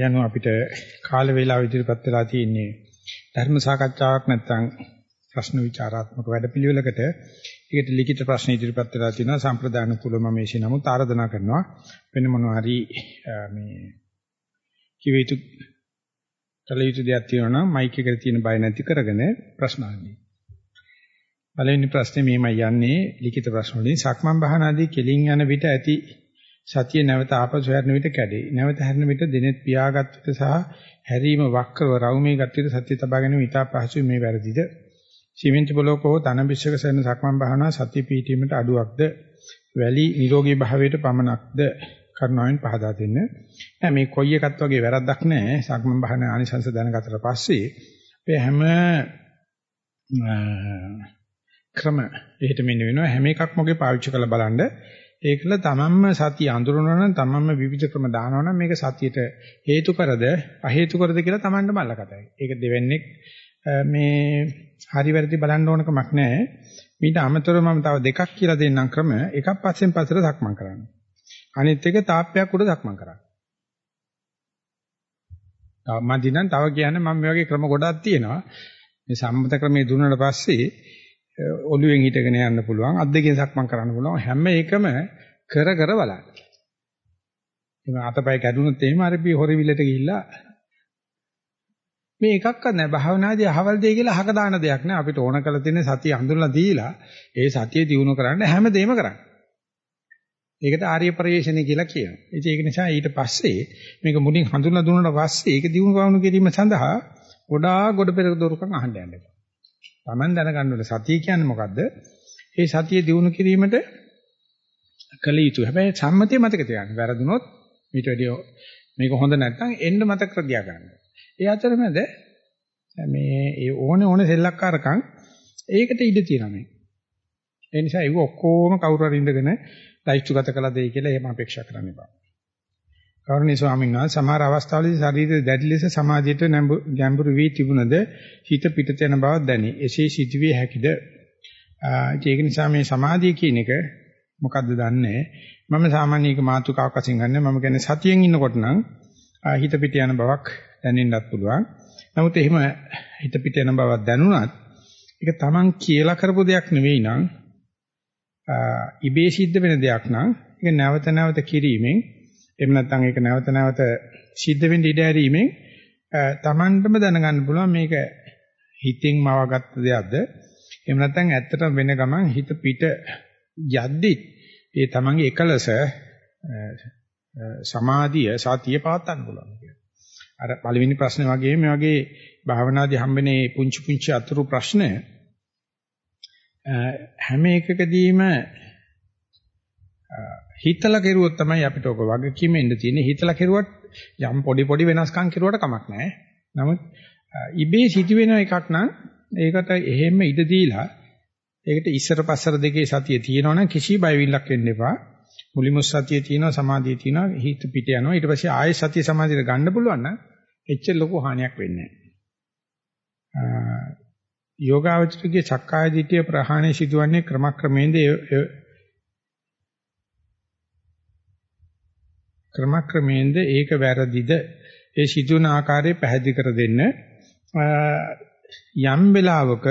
යනු අපිට කාල වේලාව ඉදිරිපත් වෙලා තියෙන්නේ ධර්ම සාකච්ඡාවක් නැත්නම් ප්‍රශ්න විචාරාත්මක වැඩපිළිවෙලකට. ඒකට ලිඛිත ප්‍රශ්න ඉදිරිපත් වෙලා තිනවා සම්ප්‍රදාන කුල මම මේෂි නමුත් ආරාධනා කරනවා. වෙන මොනවා හරි මේ කිව යුතු කල යුතු දෙයක් තියෙනවා නම් මයික් එකට තියෙන බය නැති කරගෙන ප්‍රශ්න අහන්න. පළවෙනි ප්‍රශ්නේ මෙහෙමයි යන්නේ. ලිඛිත ප්‍රශ්න වලින් සක්මන් භාවනාදී කෙලින් යන විට ඇති සතිය නැවත ආපසු හැරෙන විට කැඩේ. නැවත හැරෙන විට දිනෙත් පියාගත් විට සහ හැරීම වක්‍රව රවුමේ ගත් විට සතිය තබා ගැනීම ඉතා පහසුයි මේ වැරදිද? සිමෙන්ති බලෝක හෝ තන බිස්සක සෙන සක්මන් භාවනා සතිය පිහිටීමට අඩුවක්ද? වැලි නිරෝගී භාවයට පමණක්ද? කරුණාවෙන් පහදා දෙන්න. නෑ මේ කොයි එකත් වගේ වැරද්දක් නෑ. සක්මන් භාවනා ආනිසංස දැනගතට පස්සේ අපේ හැම ක්‍රම එහෙට මෙන්න වෙනවා හැම එකක්ම ඔගේ පාවිච්චි කරලා බලන්න ඒකල තමන්ම සතිය අඳුරනවා නම් තමන්ම විවිධ ක්‍රම දානවා නම් මේක සතියට හේතු කරද අහේතු කරද කියලා තමන්ට බල්ල කතායි. ඒක දෙවෙන්නේ මේ හරි වැරදි බලන්න ඕන කමක් නැහැ. මීට අමතරව මම තව දෙකක් කියලා දෙන්නම් ක්‍රම. එකක් පස්සෙන් පස්සට සක්මන් කරන්න. අනිත් එක තාප්පයක් උඩ සක්මන් කරන්න. මම දිනන් තව කියන්නේ මම මේ වගේ ක්‍රම ගොඩක් තියෙනවා. මේ සම්මත ක්‍රමයේ දුන්නාට පස්සේ ඔළුවෙන් හිටගෙන යන්න පුළුවන් අත් දෙකෙන් සක්මන් කරන්න පුළුවන් හැම එකම කර කර බලන්න. එimhe අතපය කැඩුනොත් එහෙම අර පි හොරි විලට ගිහිල්ලා මේ එකක්වත් නැහැ භාවනාදී අහවල් දෙය කියලා අහක දාන දෙයක් නෑ අපිට ඕන කරලා තියෙන සතිය හඳුනලා දීලා ඒ සතිය දිනු කරන්න හැමදේම කරන්න. ඒකට ආර්ය පරිශ්‍රණය කියලා කියනවා. ඉතින් ඒක නිසා ඊට පස්සේ මේක මුලින් හඳුනලා දුන්නාට පස්සේ ඒක දිනු කවණු කිරීම සඳහා ගොඩාක් ගොඩ පෙරක දොරකම් අහන්න යන්න එපා. Taman දැනගන්න ඕනේ සතිය කියන්නේ මොකද්ද? ඒ සතිය දිනු කිරීමට කළ යුතු. හැබැයි සම්මතිය මතක තියාගන්න. වැරදුනොත් ඊට වැඩිය මේක හොඳ නැත්නම් එන්න මතක කර තියා ගන්න. ඒ අතරමැද මේ ඒ ඕනේ ඕනේ සෙල්ලක්කාරකම් ඒකට ඉඩ තියෙනවා මේ. ඒ නිසා ඒක ඔක්කොම කවුරු හරි ඉඳගෙන ලයිස්තු ගත කළා දෙයි කියලා එහෙම අපේක්ෂා කරන්න එපා. කරුණී ස්වාමීන් වහන්සේ සමහර අවස්ථාවලදී ශරීරයේ දැඩි ලෙස සමාධියට ගැඹුරු වී තිබුණද හිත පිටත යන බවක් දැනේ. එසේ සිදුවිය හැකිද? ඒක නිසා මේ සමාධිය කියන එක මොකද්ද දන්නේ මම සාමාන්‍යක මාතුකාවක් වශයෙන් ගන්න මම කියන්නේ සතියෙන් ඉන්නකොට නම් හිත පිට යන බවක් දැනෙන්නත් පුළුවන්. නමුත් එහෙම හිත පිට යන බවක් දැනුණත් ඒක Taman කියලා කරපු දෙයක් නෙවෙයි නම් ඉබේ සිද්ධ වෙන දෙයක් නම් ඒක නැවත නැවත කිරීමෙන් එහෙම නැත්නම් ඒක නැවත නැවත සිද්ධ වෙන්න ඉඩ ඇරීමෙන් Tamanටම දැනගන්න පුළුවන් මේක හිතින් මවාගත්ත දෙයක්ද එහෙම නැත්නම් ඇත්තටම වෙන ගමන් හිත පිට යද්දි ඒ Tamanගේ එකලස සමාධිය සතිය පවත්වන්න පුළුවන් කියලා. අර පළවෙනි ප්‍රශ්නේ වගේ මේ වගේ භාවනාදී හම්බෙනේ පුංචි පුංචි අතුරු ප්‍රශ්න හැම එකකදීම හිතලා කෙරුවොත් තමයි අපිට ඔක වගකීම එන්න තියෙන්නේ. හිතලා කෙරුවත් යම් පොඩි පොඩි වෙනස්කම් කෙරුවට කමක් නැහැ. නමුත් ඉබේ සිදුවෙන එකක් නම් ඒකට එහෙම ඉඩ දීලා ඒකට ඉස්සර පස්සර දෙකේ සතිය තියෙනවනම් කිසි බයවිල්ලක් වෙන්න එපා. මුලින්ම සතිය තියෙනවා සමාධිය තියෙනවා හිත පිට යනවා ඊට පස්සේ ආයෙ සතිය සමාධියට ගන්න පුළුවන් නම් එච්චර ලොකු හානියක් වෙන්නේ නැහැ. යෝගාවචරයේ සක්කාය දිට්ඨිය ප්‍රහාණය සිදුවන්නේ ක්‍රමක්‍රමයෙන්ද ක්‍රමක්‍රමයෙන්ද ඒක වැරදිද? ඒ සිදුවන ආකාරය පැහැදිලි කර දෙන්න. යම් වෙලාවක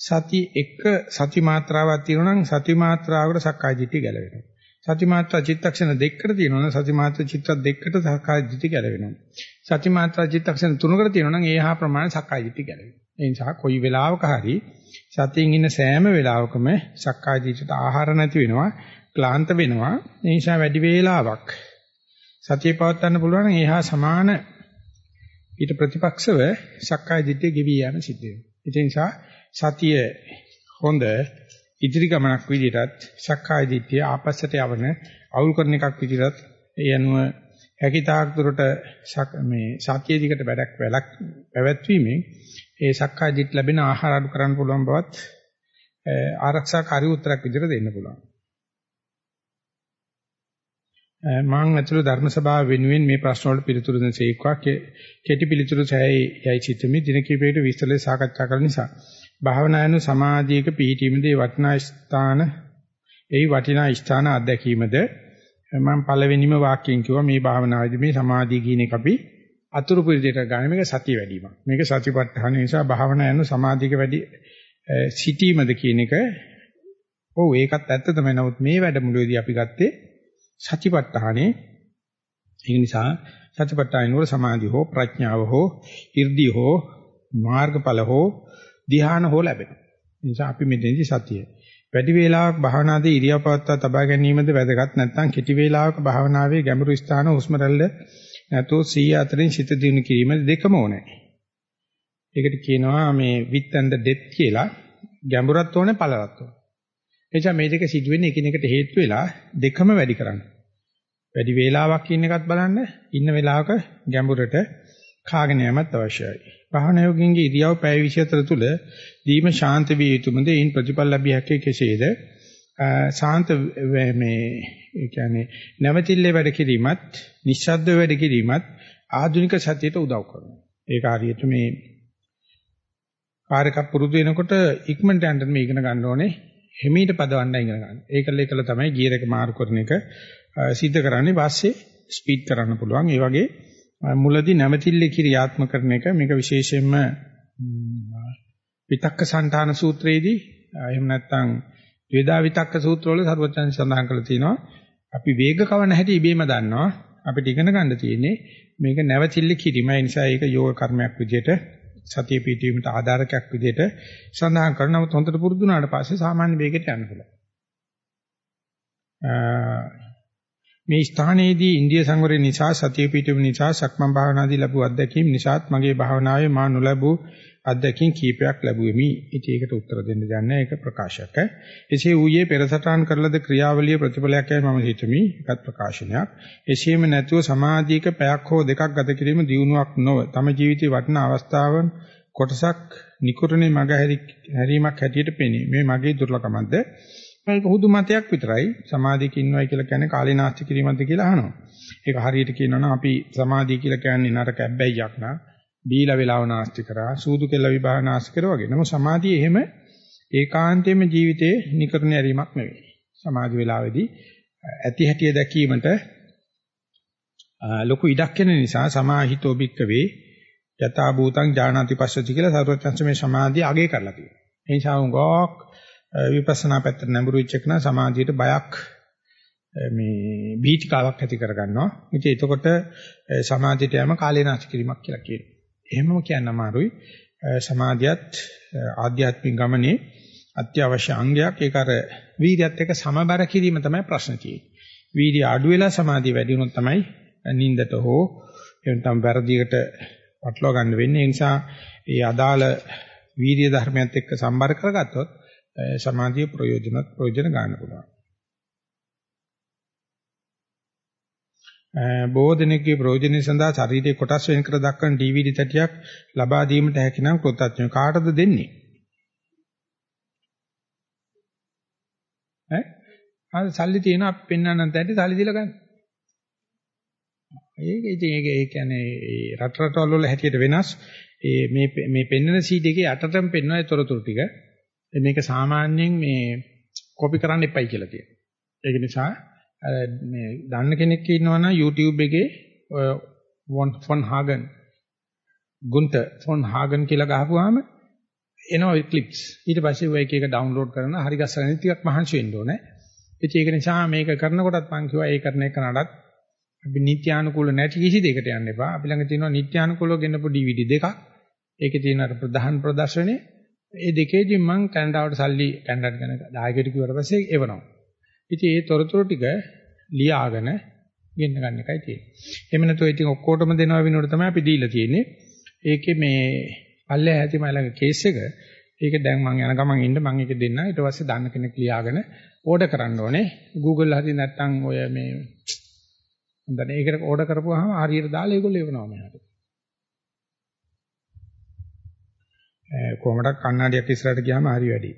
සති එක සති මාත්‍රාවක් තියෙනවා නම් සති මාත්‍රාවකට සක්කාය දිට්ඨිය ගැලවෙනවා. සති මාත්‍රා චිත්තක්ෂණ දෙකකට තියෙනවා නම් සති මාත්‍රා චිත්ත දෙකකට සක්කාය දිට්ඨිය ගැලවෙනවා. සති මාත්‍රා චිත්තක්ෂණ තුනකට තියෙනවා නම් ඒහා ප්‍රමාණ සක්කාය දිට්ඨිය ගැලවෙනවා. ඒ නිසා කොයි වෙලාවක හරි සතියින් ඉන්න සෑම වෙලාවකම සක්කාය දිට්ඨියට ආහාර නැති වෙනවා ක්ලාන්ත වෙනවා. ඒ නිසා වැඩි වේලාවක් සතිය පවත්වන්න පුළුවන් නම් ඒහා සමාන ඊට ප්‍රතිපක්ෂව සක්කාය දිට්ඨිය ගෙවි යන සිද්ධ වෙනවා. ඒ නිසා සතිය හොඳ ඉදිරි ගමනක් විදිහටත් සක්කාය දිට්ඨිය ආපස්සට යවන අවුල් කරන එකක් විදිහටත් ඒ අනුව හැකිතාක් දුරට මේ සතිය දිකට වැඩක් වැලක් පැවැත්වීමෙන් ඒ සක්කාය දිට්ඨිය ලැබෙන ආහාර අඩු කරන්න පුළුවන් බවත් ආරක්ෂාකාරී උත්තරයක් විදිහට දෙන්න පුළුවන්. මම ඇතුළු ධර්ම සභාව වෙනුවෙන් මේ ප්‍රශ්න වලට පිළිතුරු දෙන සේක්වා. කෙටි පිළිතුරු සෑයි යයි සිතමි. දින කිහිපයකට විස්තර සාකච්ඡා කරන නිසා. භාවනායන සමාධියක පිහිටීමේදී වටිනා ස්ථාන එයි වටිනා ස්ථාන අත්දැකීමද? මම පළවෙනිම වාක්‍යයෙන් කිව්වා මේ භාවනාවේදී මේ සමාධිය කියන එක අපි අතුරු පිළිදෙට ගන්න මේක සතිය වැඩිවීම. මේක සතිපට්ඨාන නිසා භාවනා යන සමාධියක වැඩි සිටීමද කියන එක. ඔව් ඒකත් ඇත්ත තමයි. නමුත් මේ වැඩමුළුවේදී අපි ගත්තේ සතිපට්ඨානේ. ඒ නිසා සතිපට්ඨාන වල සමාධිය හෝ ප්‍රඥාව හෝ 이르දි හෝ මාර්ගඵල හෝ ධ්‍යාන හෝ ලැබෙනවා. ඒ නිසා අපි මෙතනදී සතිය වැඩි වේලාවක් භාවනාදී ඉරියව් පවත්වා තබා ගැනීමද වැදගත් නැත්නම් කෙටි වේලාවක භාවනාවේ ගැඹුරු ස්ථාන හුස්ම රැල්ල නැතෝ 100 අතරින් සිත දිනු කිරීම දෙකම ඕනේ. ඒකට කියනවා මේ width and the depth කියලා ගැඹුරත් ඕනේ පළලත් ඕනේ. එනිසා මේ දෙක සිදුවෙන්නේ එකිනෙකට හේතු වෙලා දෙකම වැඩි කරන්න. වැඩි වේලාවක් ඉන්න එකත් බලන්න ඉන්න වෙලාවක ගැඹුරට කාගෙන යෑමත් අවශ්‍යයි. භාවනා යෝගින්ගේ ඉරියව් පැය 24 තුල දීම ශාන්ත විය යුතුමද? ඉන් ප්‍රතිපල ලැබිය හැකි කෙසේද? ශාන්ත මේ ඒ කියන්නේ නැවතිල්ලේ වැඩ කිරීමත්, නිශ්ශබ්ද වැඩ කිරීමත් ආධුනික සතියට උදව් කරනවා. ඒක හරියට මේ කාර්යයක් පුරුදු වෙනකොට ඉක්මනට යන්න මේ ඉගෙන ගන්න ඕනේ. හිමීට පදවන්න ඉගෙන ගන්න. ඒකල ඒකල තමයි ගියර් එක මාරු කරන එක සිද්ධ කරන්නේ. වාස්සේ ස්පීඩ් කරන්න පුළුවන්. ඒ වගේ මුලදී නැවතිල්ලේ ක්‍රියාත්මක කරන එක මේක විශේෂයෙන්ම විතක්ක සංඨාන සූත්‍රයේදී එහෙම නැත්නම් වේදා විතක්ක සූත්‍රවල සර්වචන් සඳහන් කරලා තියෙනවා අපි වේග කවන හැටි ඉබේම දන්නවා අපිට ඉගෙන ගන්න තියෙන්නේ මේක නැවතිල්ල කිරීම ඒ නිසා ඒක යෝග කර්මයක් විදිහට සතිය පිටවීමට ආධාරකයක් විදිහට සඳහන් කරනවා. නමුත් හොඳට පුරුදු වුණාට පස්සේ සාමාන්‍ය වේගයට යන්න පුළුවන්. මේ ස්ථානයේදී ඉන්දිය සංවරය නිසා සතිය පිටුම නිසා සක්මන් භාවනාදී ලැබූ අත්දැකීම් නිසාත් මගේ භාවනාවේ මා නොලැබූ අත්දැකීම් කීපයක් ලැබුවෙමි. ඉතින් ඒකට උත්තර දෙන්න දන්නේ ඒක ප්‍රකාශක. එසේ ඌයේ පෙරසටහන් කරලද ක්‍රියාවලිය ප්‍රතිඵලයක් යයි මම හිතමි. ඒකත් ප්‍රකාශනයක්. එසේම නැතුව සමාධියක පැයක් හෝ දෙකක් ගත කිරීම දියුණුවක් නොව තම ජීවිතේ වටිනා අවස්ථාවන් කොටසක් නිකුරණේ මග හැරීමක් හැටියට පෙනේ. මේ මගේ දුර්ලභකමක්ද? ඒක හුදු මතයක් විතරයි. සමාධියක ඉන්නවයි කියලා කියන්නේ කාලේනාස්ති කිරීමක්ද කියලා අහනවා. ඒක හරියට කියනවා නම් අපි සමාධිය කියලා කියන්නේ නරක ඇබ්බැහියක් නා බීලා වේලාව නාස්ති කරා සූදු කෙල විභාග නාස්ති කරා වගේ. නමුත් සමාධිය එහෙම ඒකාන්තයෙන්ම ජීවිතේ නිකරණ ඇරීමක් නෙවෙයි. සමාධි වේලාවේදී ඇති හැටිය දැකීමට ලොකු ඉඩක් වෙන නිසා සමාහිතෝ බික්කවේ යථා භූතං ඥානාති පස්සති කියලා සරුවචන්ස මේ සමාධිය අගය කරලා තියෙනවා. ඒ නිසා උගෝක් විපස්සනා පැත්තට නැඹුරු වෙච්ච එකන සමාධියට බයක් මේ බීතිකාවක් ඇති කරගන්නවා. ඉතින් එතකොට සමාධියට යෑම කාලේනාශ කිරීමක් කියලා කියනවා. එහෙමම කියන්න අමාරුයි. සමාධියත් ආධ්‍යාත්මික ගමනේ අත්‍යවශ්‍ය අංගයක්. ඒක අර වීර්යයත් එක්ක සමබර කිරීම තමයි ප්‍රශ්න තියෙන්නේ. වීර්ය අඩු වෙලා සමාධිය වැඩි වුණොත් තමයි නින්දට හෝ එතන වැරදියකට පටලවා ගන්න වෙන්නේ. ඒ නිසා ඒ අදාළ වීර්ය ධර්මයත් එක්ක සම්බර කරගත්තොත් සමාධිය ප්‍රයෝජනත් ප්‍රයෝජන ගන්න පුළුවන්. බොහෝ දෙනෙකුගේ ප්‍රයෝජනෙ සඳහා ශරීරයේ කොටස් වෙන් කර දක්වන DVD තැටියක් ලබා දීමට හැකි නම් කෘතඥ කාටද දෙන්නේ? ඈ? ආ සල්ලි තියෙන අපි පෙන්වන්න තැටි සල්ලි දීලා ගන්න. ඒක ඉතින් ඒක ඒ කියන්නේ රට රටවල් වල හැටියට වෙනස්. ඒ මේ මේ පෙන්වන CD එකේ යටටම පෙන්වන තොරතුරු ටික. මේක සාමාන්‍යයෙන් මේ කොපි කරන්න එපයි කියලා කියනවා. ඒක නිසා මේ දන්න කෙනෙක් ඉන්නවනම් YouTube එකේ ෆොන් හාගන් ගුන්ට ෆොන් හාගන් කියලා ගහපුවාම එනවා ඒ ක්ලිප්ස්. ඊට පස්සේ ඔය එක එක ඩවුන්ලෝඩ් කරන හරි ගස්සගෙන ටිකක් මහන්සි වෙන්න ඕනේ. ඒක නිසා මේක කරනකොටත් මම කිව්වා ඒ කරන එක නඩත් අපි නිත්‍යානුකූල නැති කිසි දෙයකට යන්න එපා. අපි ළඟ තියෙනවා නිත්‍යානුකූලව ගෙනපු DVD දෙකක්. ඒකේ තියෙන අර ප්‍රධාන ප්‍රදර්ශනේ ඒ දෙකේදී මම කැනඩාවට සල්ලි කැනඩාට යන දායකයෙක් කිව්වට පස්සේ එවනවා. ඉතින් ඒ තොරතුරු ටික ලියාගෙන ගෙන්න ගන්න එකයි තියෙන්නේ. එහෙම නැත්නම් ඉතින් ඔක්කොටම දෙනවා වෙනකොට තමයි අපි දීලා තියෙන්නේ. ඒකේ මේ පල්ලේ ඇති මලක කේස් එක ඒක දැන් මම යන ගමන් ඉන්න මම ඒක දෙන්න ඊට පස්සේ දන්න කෙනෙක් ලියාගෙන ඕඩර් කරන්න ඕනේ. Google හරි නැත්නම් ඔය මේ හොඳනේ ඒකට ඕඩර් කරපුවාම හරියට දාලා ඒගොල්ලෝ එවනවා මෙහාට. කොහොමඩක් කන්නඩියක් ඉස්සරහට ගියාම හරි වැඩි.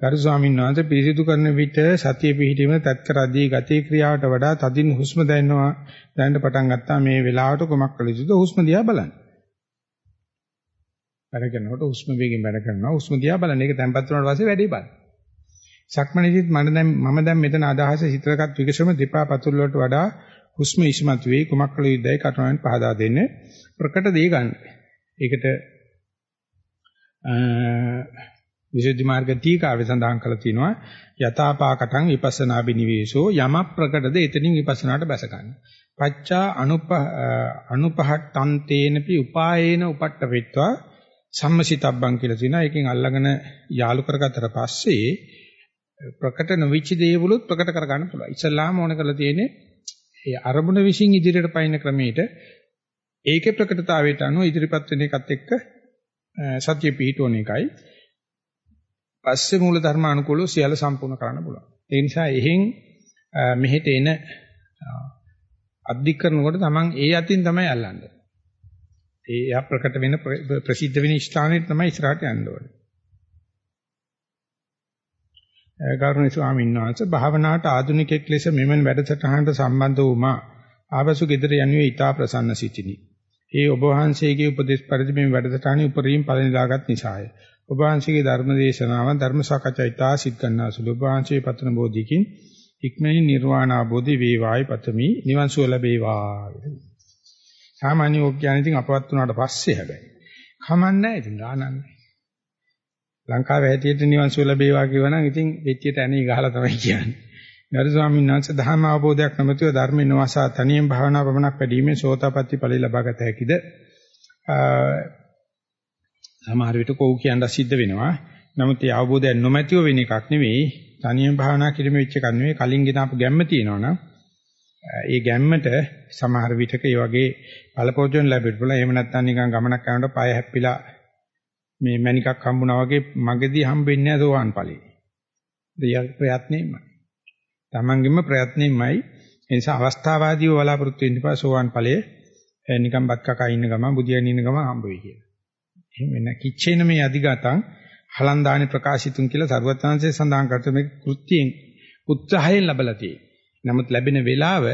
ගරු ස්වාමීන් වහන්සේ පිරිසිදු කරන විට සතිය පිහිටීම තත් කරදී ගති ක්‍රියාවට වඩා තදින් හුස්ම දැනෙනවා දැනෙන්න පටන් ගත්තා මේ වෙලාවට කොමක් කළ යුතුද හුස්ම දිහා බලන්න. වැඩ කරනකොට හුස්ම වේගෙන් වැඩ කරනවා හුස්ම දිහා බලන්න ඒක තැම්පත් වුණාට පස්සේ වැඩේ බලන්න. සක්මණේදිත් මම දැන් මම දැන් මෙතන අදහස හිතලගත් විකසම දෙපා පතුල් වලට වඩා හුස්ම ඉස්මතු වෙයි කුමක් කළ යුතුයි කටුවෙන් පහදා දෙන්න ප්‍රකට දේ ගන්න. ඒකට විසුද්ධි මාර්ග ටීකාවේ සඳහන් කරලා තිනවා යථාපාකටං විපස්සනා බිනිවේෂෝ යම ප්‍රකටද එතනින් විපස්සනාට බැස ගන්න. පච්චා අනුප අනුපහට්ටන්තේනපි උපායේන උපට්ඨපෙත්වා සම්මසිතබ්බං කියලා තියෙනවා. ඒකෙන් අල්ලගෙන යාලු කරගත්තට පස්සේ ප්‍රකට නොවිච්ච දේවලුත් ප්‍රකට කරගන්න පුළුවන්. ඉස්සල්ලාම ඕන කරලා තියෙන්නේ ඒ අරමුණ විශ්ින් ඉදිරියට පයින්න ක්‍රමයට ඒකේ ප්‍රකටතාවයට අනුව ඉදිරිපත් වෙන එකත් එක්ක සත්‍ය පිහිටවන එකයි. පස්සේ මූල ධර්ම අනුකූලව සියල්ල සම්පූර්ණ කරන්න පුළුවන්. ඒ නිසා එහෙන් මෙහෙට එන අධික් කරනකොට තමන් ඒ අතින් තමයි අල්ලන්නේ. ඒ යා ප්‍රකට වෙන ප්‍රසිද්ධ වෙන ස්ථානෙට තමයි ඉස්සරහට යන්න ඕනේ. ගෞරවනීය ස්වාමීන් වහන්සේ භාවනාවට ආධුනිකෙක් ලෙස මෙමන් වැඩසටහනට සම්බන්ධ වුමා ආවසු ගෙදර යනුවේ ඊටා ප්‍රසන්න සිටිනි. ඒ ඔබ වහන්සේගේ උපදේශ පරිදි මේ වැඩසටහනේ උපරිම පලනිලාගත් නිසාය. ඔබ වහන්සේගේ ධර්ම දේශනාව ධර්ම සාකච්ඡා ඊටා සිත් ගන්නාසුළු ඔබ වහන්සේ පතන බෝධිකින් ඉක්මනින් නිර්වාණ ආબોධි වේවායි පතමි නිවන් සුව ලැබේවා. සාමාන්‍ය ඕක්ඥාන ඉතින් අපවත් වුණාට පස්සේ හැබැයි. කමන්නේ ඉතින් ගානන්නේ. ලංකාවේ හැටියට නිවන් සුව ලැබේවා කියවනම් ඉතින් වෙච්චියට ඇණි ගහලා තමයි කියන්නේ. ගරු ස්වාමීන් වහන්සේ ධර්ම අවබෝධයක් නැමැතිව ධර්මේ නොවසා තනියෙන් භාවනා පමණක් වැඩිීමේ සෝතාපට්ටි ඵලෙ ලබාගත හැකිද? සමහර විට කෝ කියන්න සිද්ධ වෙනවා. නමුත් ඒ අවබෝධයක් නොමැතිව වෙන එකක් නෙවෙයි. තනියෙන් භාවනා කිරීම වෙච්ච එකක් නෙවෙයි. කලින් ගෙන ආපු ගැම්ම තියෙනවනම් ඒ ගැම්මට සමහර විටක ඒ වගේ ඵලපෝෂණ ලැබෙන්න පුළුවන්. එහෙම නැත්නම් නිකන් ගමනක් යනකොට පාය හැප්පිලා මේ මණිකක් හම්බුනා වගේ මගදී හම්බෙන්නේ නැහැ සෝවාන් ඵලෙ. ප්‍රයත්නෙමයි. තමන්ගෙම ප්‍රයත්නෙමයි. ඒ නිසා අවස්ථාවාදීව බලාපොරොත්තු වෙන්න එපා සෝවාන් ඵලයේ නිකන් බත් කකා ඉන්න ගමන් බුදියන් ඉන්න ගමන් හම්බ වෙයි කියලා. එහෙම වෙන කිච්චේන මේ අධිගතං හලන්දානි ප්‍රකාශිතුන් කියලා සරුවත්ංශයේ සඳහන් කරත මේ කෘත්‍යයෙන් උත්සාහයෙන් ලැබලා තියෙන්නේ. නමුත් ලැබෙන වෙලාව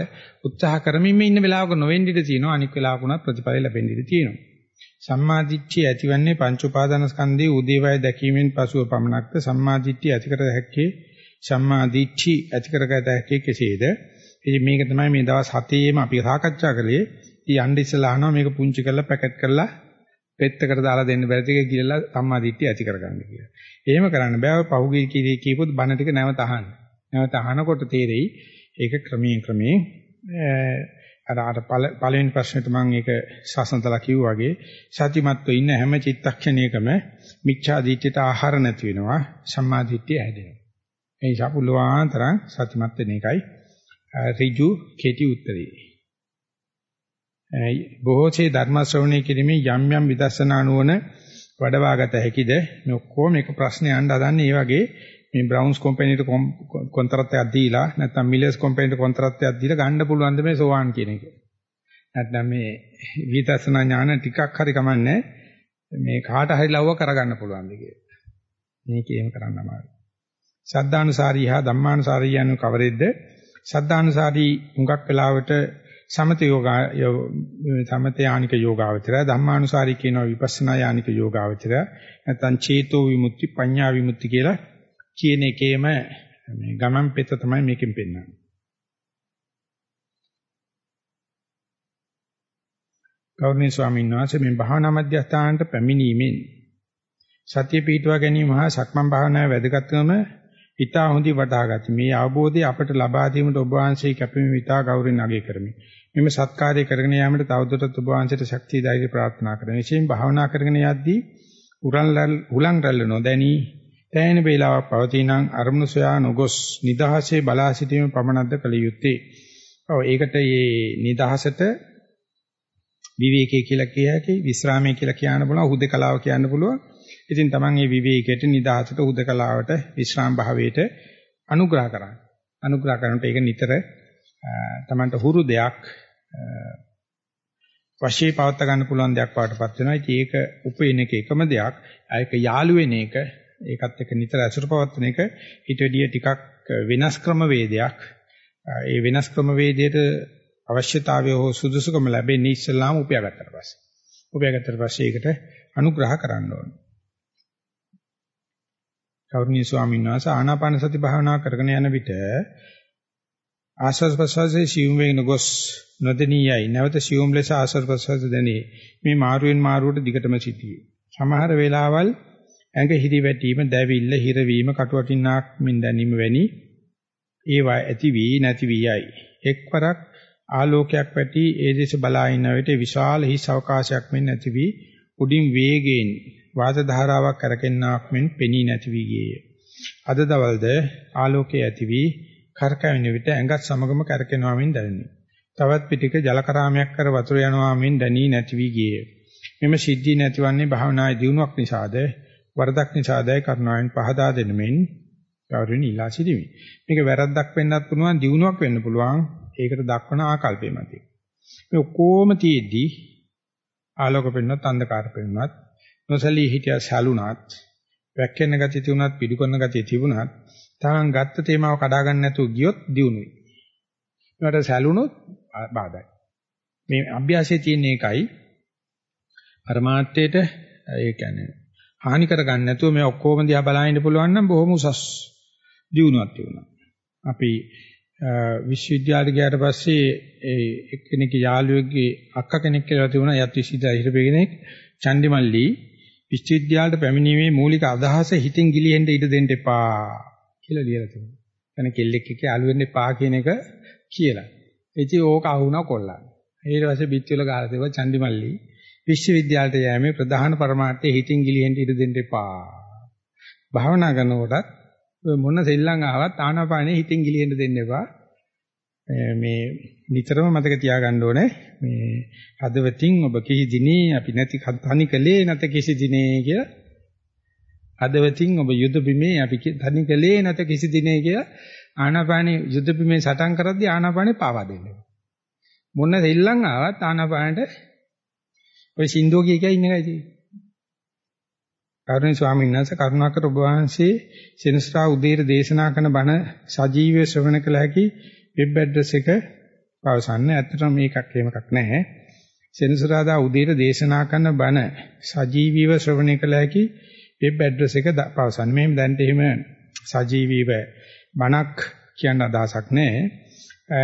උත්සාහ කරමින් ඉන්න වෙලාවක නොවෙන්න ඉඩ තියෙනවා අනික් වෙලාවක උනත් ප්‍රතිඵල ලැබෙන්න ඉඩ තියෙනවා. සම්මාදිට්ඨිය ඇතිවන්නේ පංච උපාදානස්කන්ධයේ උදේවය දැකීමෙන් පසුව පමණක්ද සම්මාදිට්ඨිය ඇති කර හැක්කේ සම්මාදිට්ඨි ඇති කරගත හැක්කේ කෙසේද? ඉතින් මේක තමයි මේ දවස් 7ේම අපි සාකච්ඡා කළේ. ඉතින් යන්න ඉස්සලා අහනවා මේක පුංචි කරලා පැකට් කරලා පෙත්තකට දාලා දෙන්න බැරිද කියලා සම්මාදිට්ඨිය ඇති කරගන්න කියලා. එහෙම කරන්න බෑ. පහුගිය කීදී කියපොත් බණ ටික නැවත අහන්න. නැවත අහනකොට තේරෙයි ඒක ක්‍රමයෙන් ක්‍රමයෙන් අර අර පළවෙනි ප්‍රශ්නෙට මම ඒක සාසනතලා කිව්වා වගේ සතිමත්ව ඉන්න හැම චිත්තක්ෂණයකම මිච්ඡා දිට්ඨියට ආහාර නැති වෙනවා සම්මා දිට්ඨිය හැදෙනවා. ඒ නිසා පුළුවන් තරම් සතිමත් වෙන එකයි ඍජු කෙටි උත්තරේ. බොහෝසේ ධර්ම ශ්‍රවණය කිරීමේ යම් යම් විදර්ශනා නුවණ වඩවාගත හැකිද මේ ඔක්කොම එක ප්‍රශ්නයක් අහන්න හදන්නේ ඒ වගේ මේ බ්‍රවුන්ස් කම්පැනිට කොන්ත්‍රාත්යක් දීලා නැත්නම් මිලර්ස් කම්පැනිට කොන්ත්‍රාත්යක් දීලා ගන්න පුළුවන් ද මේ සෝවාන් කියන එක. නැත්නම් මේ විදර්ශනා ඥාන ටිකක් හරි කමන්නේ මේ කාට හරි ලව්ව කරගන්න පුළුවන් ද කියලා. මේක එහෙම කරන්න අමාරුයි. සද්ධානුසාරී හා ධම්මානුසාරී යන කවරෙද්ද? සද්ධානුසාරී හුඟක් වෙලාවට සමත යෝගා සමත යානික යෝගාවචරය ධම්මානුසාරී කියනවා විපස්සනා යානික යෝගාවචරය නැත්නම් චේතෝ විමුක්ති පඤ්ඤා විමුක්ති කියලා කියන එකේම මේ ගමන් පෙත තමයි මේකෙන් පෙන්වන්නේ. ගෞරවනීය ස්වාමීන් වහන්සේ මේ භාවනා මධ්‍යස්ථානට පැමිණීමෙන් සතිය පිටවා ගැනීම හා සක්මන් භාවනාවේ වැදගත්කම ඊටා හොඳින් වටහාගatti. මේ අවබෝධය අපට ලබා දීමට ඔබ වහන්සේ කැපවීම ඊටා ගෞරවයෙන් අගය කරමි. මෙම සත්කාරය කරගෙන යාමට තවදුරටත් ඔබ වහන්සේට ශක්තිය ධෛර්ය ප්‍රාර්ථනා කරමි. විශේෂයෙන් භාවනා කරගෙන යද්දී උරන් උලන් රැල්ල නොදැනී තැයින වේලාවක් පවතිනං අරමුණු සොයා නොගොස් නිදහසේ බලා සිටීම පමණක්ද කළ යුත්තේ. ඔව් ඒකට මේ නිදහසට විවේකයේ කියලා කිය හැකි විස්රාමයේ කියලා කියන්න පුළුවන් හුදකලාව කියන්න පුළුවන්. ඉතින් Taman මේ විවේකයට නිදහසට හුදකලාවට විස්රාම භාවයට අනුග්‍රහ කරන්න. අනුග්‍රහ කරනකොට ඒක නිතර Tamanට හුරු දෙයක් වශී පවත්වා ගන්න පුළුවන් දෙයක් වඩටපත් වෙනවා. ඉතින් ඒක උපේන එක එකම දෙයක්. ඒක යාළු වෙන එක ඒකත් එක්ක නිතර අසුර පවත්වන එක ඊට වැඩිය ටිකක් වෙනස් ක්‍රම වේදයක්. ඒ වෙනස් ක්‍රම වේදයට අවශ්‍යතාවය හෝ සුදුසුකම ලැබෙන්නේ ඉස්සලාම උපයාගත්තට පස්සේ. උපයාගත්තට පස්සේ ඒකට අනුග්‍රහ කරන්න ඕනේ. ගෞරවනීය ස්වාමීන් වහන්සේ ආනාපාන සති භාවනා කරගෙන යන විට ආස්වාද ප්‍රසවාසයේ සියුම් වේගන ගොස් නොදෙනියයි නැවත සියුම් ලෙස ආස්වාද ප්‍රසවාස දැනේ. මේ මාරුවෙන් මාරුවට දිගටම සිටියේ. සමහර වෙලාවල් ඇඟ හිරි වැටීම දැවිල්ල හිරවීම කටුවටින්නාක් මින් දැනීම වැනි ඒවා ඇති වී නැති වී යයි. එක්වරක් ආලෝකයක් වැටි ඒ දෙස බලා ඉන්න විට විශාල හිස් අවකාශයක් මෙන් නැති වී උඩින් වේගයෙන් වාත ධාරාවක් කරකෙන්නාක් මෙන් පෙනී නැති වී ගියේය. අද දවල්ද ආලෝකයේ ඇති වී කරකැවෙන විට ඇඟත් සමගම කරකෙනවා මෙන් දැනුනි. තවත් පිටික ජලකරාමයක් කර වතුර යනවා මෙන් දැනී නැති වී ගියේය. මෙම සිද්ධිය නැතිවන්නේ භාවනායේ දියුණුවක් නිසාද වරදක් නිසාදයි කරුණාවෙන් පහදා දෙන මෙන් ගෞරවණීය ඉලා සිටිමි. මේක වැරද්දක් වෙන්නත් පුළුවන් දියුණුවක් වෙන්න පුළුවන්. ඒකට දක්වන ආකල්පය මත. මේ ඔක්කොම තියේදී ආලෝක පෙන්වන්නත් අන්ධකාර පෙන්වන්නත් නොසලී හිටිය සැලුණත් වැක්කෙන ගතිය තිබුණත් පිටු කරන ගතිය තිබුණත් තමන් ගත්ත තේමාව කඩා ගන්න නැතුව ගියොත් දියුණුයි. ඒකට සැලුණොත් බාධායි. මේ අභ්‍යාසයේ තියෙන එකයි පරමාර්ථයට ඒ කියන්නේ හානි කර ගන්න නැතුව මේ ඔක්කොම දිහා බලන්න පුළුවන් නම් බොහොම උසස් දියුණුවක් තිබුණා. අපි විශ්වවිද්‍යාලයට ගියාට පස්සේ ඒ එක්කෙනෙක් යාළුවෙක්ගේ අක්ක කෙනෙක් කියලා තිබුණා යත් විශ්වවිද්‍යාල හිටපු කෙනෙක් චන්දිමල්ලි විශ්වවිද්‍යාලයට පැමිණීමේ මූලික අදහස හිතින් ගිලිහෙන්න ඉඩ දෙන්න එපා කියලා ලියලා තිබුණා. එතන කෙල්ලෙක් එක්ක යාළු වෙන්න එපා කියන එක කියලා. ඉතින් ඕක අහුණා කොල්ලන්. ඊට පස්සේ බිත්තිවල ගහලා තිබුණා චන්දිමල්ලි විශ්වවිද්‍යාලයට යෑමේ ප්‍රධාන පරමාර්ථය හිතින් ගිලිහෙන්න ඉඩ දෙන්න එපා. භාවනා කරනකොටත් මොන සෙල්ලම් ආවත් ආනාපානෙ හිතින් ගිලිහෙන්න දෙන්න එපා. මේ නිතරම මතක තියාගන්න ඕනේ මේ හදවතින් ඔබ කිසි දිනේ අපි නැති තනි කලේ නැත කිසි දිනේ කියලා හදවතින් ඔබ යුද බිමේ අපි තනි කලේ නැත කිසි දිනේ කියලා ආනාපානෙ යුද බිමේ සටන් කරද්දී ආනාපානෙ පාවා දෙන්න. මොන සෙල්ලම් ආවත් ආනාපානෙට ඔය සින්දුව කිය කිය ඉන්න එකයි තියෙන්නේ. කරුණී ස්වාමීන් වහන්සේ කරුණාකර ඔබ වහන්සේ සෙනසුරා උදේට දේශනා කරන බණ සජීවීව ශ්‍රවණ කළ හැකි වෙබ් ඇඩ්‍රස් එක පවසන්න. ඇත්තටම මේකක් එහෙම එකක් නැහැ. සෙනසුරාදා උදේට දේශනා කරන බණ සජීවීව ශ්‍රවණය කළ හැකි වෙබ් ඇඩ්‍රස් එක පවසන්න. මේ දැන්ට එහෙම සජීවීව බණක් කියන්න අදහසක් නැහැ.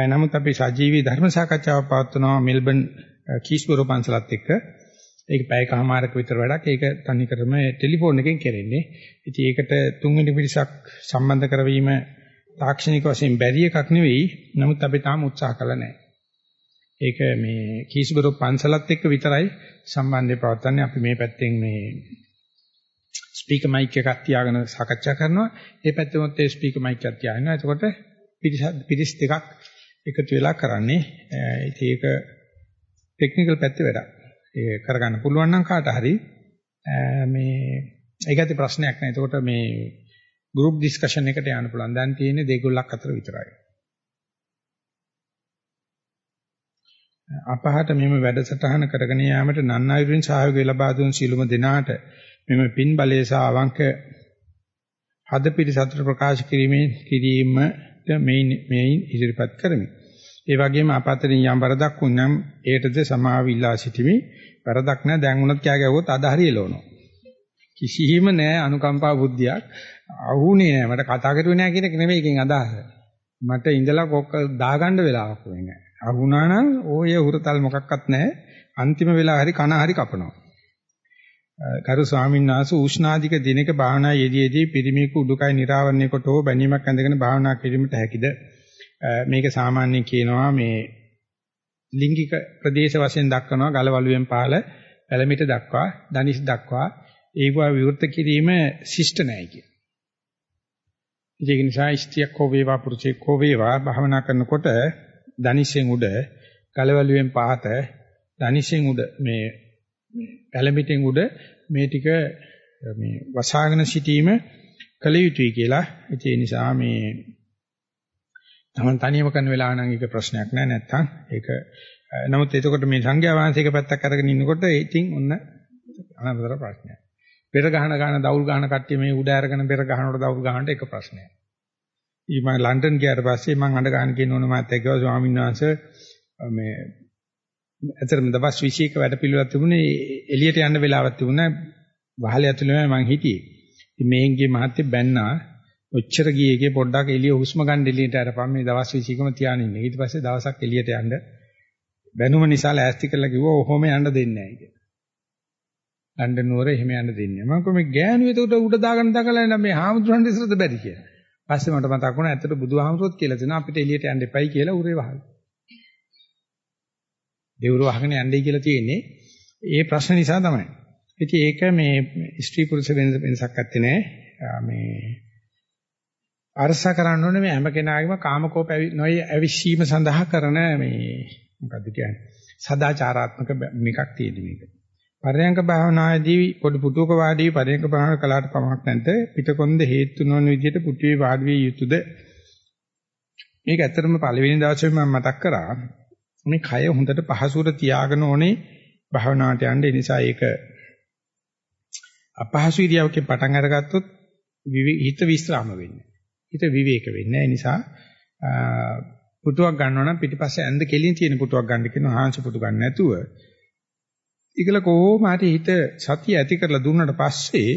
නමුත් අපි සජීවී ධර්ම සාකච්ඡාවක් පවත්වනවා මෙල්බන් කීස්බරෝ පන්සලත් එක්ක. ඒක පැයකමාරක විතර වැඩක්. ඒක තනිකරම ටෙලිෆෝන් එකෙන් කරන්නේ. ඉතින් ඒකට තුන්වෙනි පිරිසක් සම්බන්ධ කරවීම තාක්ෂණික වශයෙන් බැරි එකක් නෙවෙයි. නමුත් අපි තාම උත්සාහ කළා නැහැ. ඒක මේ කීස්බරෝ පන්සලත් එක්ක විතරයි සම්බන්ධය පවත්වන්නේ. අපි මේ පැත්තෙන් මේ ස්පීකර් මයික් එකක් තියාගෙන සාකච්ඡා කරනවා. ඒ පැත්තෙමත් ඒ ස්පීකර් මයික් එකක් තියාගෙන. එතකොට පිරිස පිරිස් දෙකක් එකතු වෙලා කරන්නේ. ඒක ටෙක්නිකල් පැත්තේ වැඩක්. ඒක කරගන්න පුළුවන් නම් කාට හරි මේ ඒක ඇති ප්‍රශ්නයක් නෑ. ඒකට මේ ගෲප් ඩිස්කෂන් එකට යන්න පුළුවන්. දැන් තියෙන්නේ දෙගොල්ලක් අතර විතරයි. අපහාට මෙම වැඩසටහන කරගෙන යාමට නන්නයිරින් සහයෝගය ලබා දුන් සියලුම දෙනාට මෙම පින් බලය සහ අවංක හදපිරි සතුට ප්‍රකාශ කිරීමෙන් කිරීම මේ මේ ඉදිරිපත් කරමි. ඒ වගේම අපතරින් යම් වරදක් වුණනම් ඒටද සමාව ඉල්ලා සිටිමි. වරදක් නැහැ දැන් උනත් කෑ ගැවුවොත් අද හරියලවනවා. කිසිහිම නැහැ අනුකම්පා බුද්ධියක්. අහුනේ නැහැ. මට කතා කරුවේ නැහැ කියන එක නෙමෙයි එකෙන් අදහස. මට ඉඳලා කොක්ක දාගන්න වෙලාවක් වෙන්නේ නැහැ. අහුණා නම් ඕය හුරතල් මොකක්වත් නැහැ. අන්තිම වෙලාව හරි කන හරි කපනවා. කරු ස්වාමීන් වහන්සේ උෂ්ණාධික දිනක භාවනා යෙදීදී පිරිමිකු උඩුකය නිරාවරණය කොට හෝ බැනීමක් ඇඳගෙන භාවනා කිරීමට හැකිද? මේක සාමාන්‍යයෙන් කියනවා මේ ලිංගික ප්‍රදේශ වශයෙන් දක්වනවා ගලවලුවෙන් පාල පැලමිට දක්වා දනිස් දක්වා ඒවා විවෘත කිරීම ශිෂ්ට නැහැ කිය. ඒක නිසා ස්ත්‍රියක් හෝ වේවා පුරුෂයෙක් හෝ වේවා භවනා කරනකොට දනිස්ෙන් උඩ ගලවලුවෙන් පහත දනිස්ෙන් උඩ මේ පැලමිටෙන් උඩ මේ ටික මේ වසාගෙන සිටීම කළ යුතුයි කියලා. ඒ නිසා මේ තමන් තනියම කරන වෙලාව නම් ඒක ප්‍රශ්නයක් නෑ නැත්තම් ඒක නමුත් එතකොට මේ සංඝයා වහන්සේක පැත්තක් අරගෙන ඉන්නකොට ඉතින් ඔන්න අනතර ප්‍රශ්නයක්. පෙර ගහන ගාන දවුල් ගහන කට්ටිය මේ උඩ අරගෙන පෙර ගහනකොට දවුල් ගහනට එක ප්‍රශ්නයක්. ඊ මම ලන්ඩන් ගියාට පස්සේ මම අඬ ගහන කියන ඕන මාත් එක්කව ස්වාමීන් වහන්සේ මේ ඇතරම දවස් 20ක වැඩ පිළිවෙලක් තිබුණේ එළියට යන්න වෙලාවක් තිබුණා වහලේ ඇතුළේම මම හිටියේ. ඉතින් මේන්ගේ මහත්තයෙ බැන්නා ඔච්චර ගියේගේ පොඩ්ඩක් එළිය හුස්ම ගන්න එළියට අරපම් මේ දවස් 20කම තියාගෙන ඉන්න. ඊට පස්සේ දවසක් එළියට යන්න බැනුම නිසා ලෑස්ති කරලා කිව්වා ඔහොම යන්න දෙන්නේ නැහැ කියලා. ලන්ඩන් නුවර එහෙම යන්න දෙන්නේ නැහැ. මම කොහොම ගෑනු එතකොට උඩ දාගෙන දකලා මේ හාමුදුරන් ඉස්සරද බැරි කියලා. පස්සේ මට මතක් වුණා ඇත්තට බුදුහාමුදුරුවෝත් කියලා දෙනවා අපිට එළියට යන්න එපයි කියලා උරේ වහල්. දෙවුර වහගෙන යන්නයි කියලා තියෙන්නේ. ඒ ප්‍රශ්න නිසා තමයි. ඉතින් ඒක මේ ස්ත්‍රී පුරුෂ වෙනසක් නැත්තේ නෑ. මේ අරසා කරන්න ඕනේ මේ හැම කෙනාගේම කාමකෝප නොයි අවිශ්ීම සඳහා කරන මේ මොකද්ද කියන්නේ සදාචාරාත්මක මේකක් තියෙන මේක. පරයන්ක භාවනාදී පොඩි පුටුවක වාඩි පරයන්ක භාවනා කළාට පමක් නැන්ද පිටකොන්ද හේතු නොවන විදිහට පුටුවේ වාඩි විය යුතුද? මේක ඇත්තටම පළවෙනි දවසේ මම මතක් කරා. මේ කය හොඳට පහසුවට තියාගෙන ඕනේ භාවනාවට යන්න. ඒ නිසා ඒක අපහසු ඉරියව්වකින් පටන් අරගත්තොත් හිත විස්්‍රාම වෙන්නේ. හිත විවේක වෙන්නේ. ඒ නිසා පුටුවක් ගන්නවා නම් පිටිපස්සේ ඇඳ කෙලින් තියෙන පුටුවක් ගන්න කියනවා හාන්සි පුටු ගන්න නැතුව. ඒකල කොහොම හරි හිත සතිය ඇති කරලා දුන්නට පස්සේ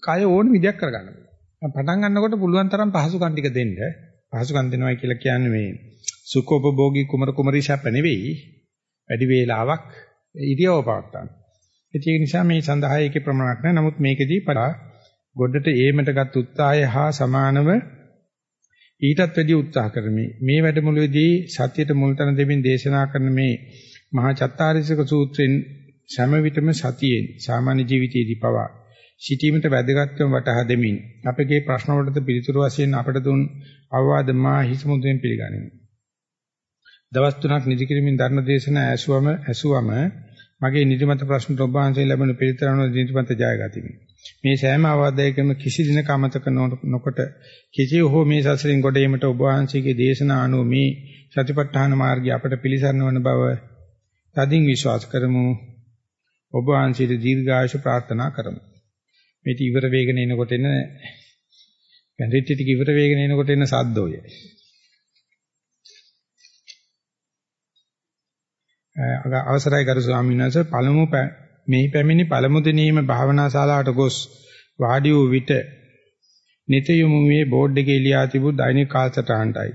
කය ඕන විදියක් කරගන්න පුළුවන්. පටන් ගන්නකොට පුළුවන් තරම් පහසුකම් ටික දෙන්න. පහසුකම් දෙනවා කියලා කියන්නේ මේ සුඛෝපභෝගී කුමර කුමරී ශප නෙවෙයි. වැඩි වේලාවක් ඉරියව පවත්තන. ඒක නිසා මේ සඳහා ඒකේ ප්‍රමාණයක් නැහැ. නමුත් මේකෙදී පරා ගොඩට ඒමටගත් උත්සාහය හා සමානව ඊටත් වැඩි උත්සාහ කරමි. මේ වැඩමුළුවේදී සත්‍යයට මුල්තන දෙමින් දේශනා කරන මේ මහා චත්තාරිසක සූත්‍රයෙන් සෑම විටම සතියෙන් සාමාන්‍ය ජීවිතයේදී පවා සිටීමට වැදගත්කම වටහා දෙමින් අපගේ ප්‍රශ්න වලට පිළිතුරු වශයෙන් අපට දුන් අවවාද මා හිතමුදෙන් පිළිගනිමි. දවස් තුනක් නිදි කිරීමෙන් ධර්ම දේශනා ඇසුවම ඇසුවම මගේ නිදිමත ප්‍රශ්නට ඔබ වහන්සේ ලැබෙන පිළිතුර අනුව නිදිමත ජයගතිමි. මේ සෑම අවවාදයකම කිසි දිනක අමතක නොකොට කිසිය හෝ මේ සසරින් ගොඩ ඒමට ඔබ වහන්සේගේ දේශනා අනුව මේ සතිපට්ඨාන මාර්ගය අපට පිළිසරණ වන බව තදින් විශ්වාස කරමු. ඔබ වහන්සේට දීර්ඝායුෂ ප්‍රාර්ථනා කරමු. මේටි ඉවර වේගන එනකොට එන පැන්රිටි ටික ඉවර වේගන එනකොට එන සද්දෝය. අවසරයි ගරු ස්වාමීන් වහන්සේ පළමු මෙහි පැමිණි පළමු දිනීම භාවනා ශාලාවට ගොස් වාඩි වූ විට නිතයමුමේ බෝඩ් එකේ ලියා තිබූ දෛනික කාලසටහනටයි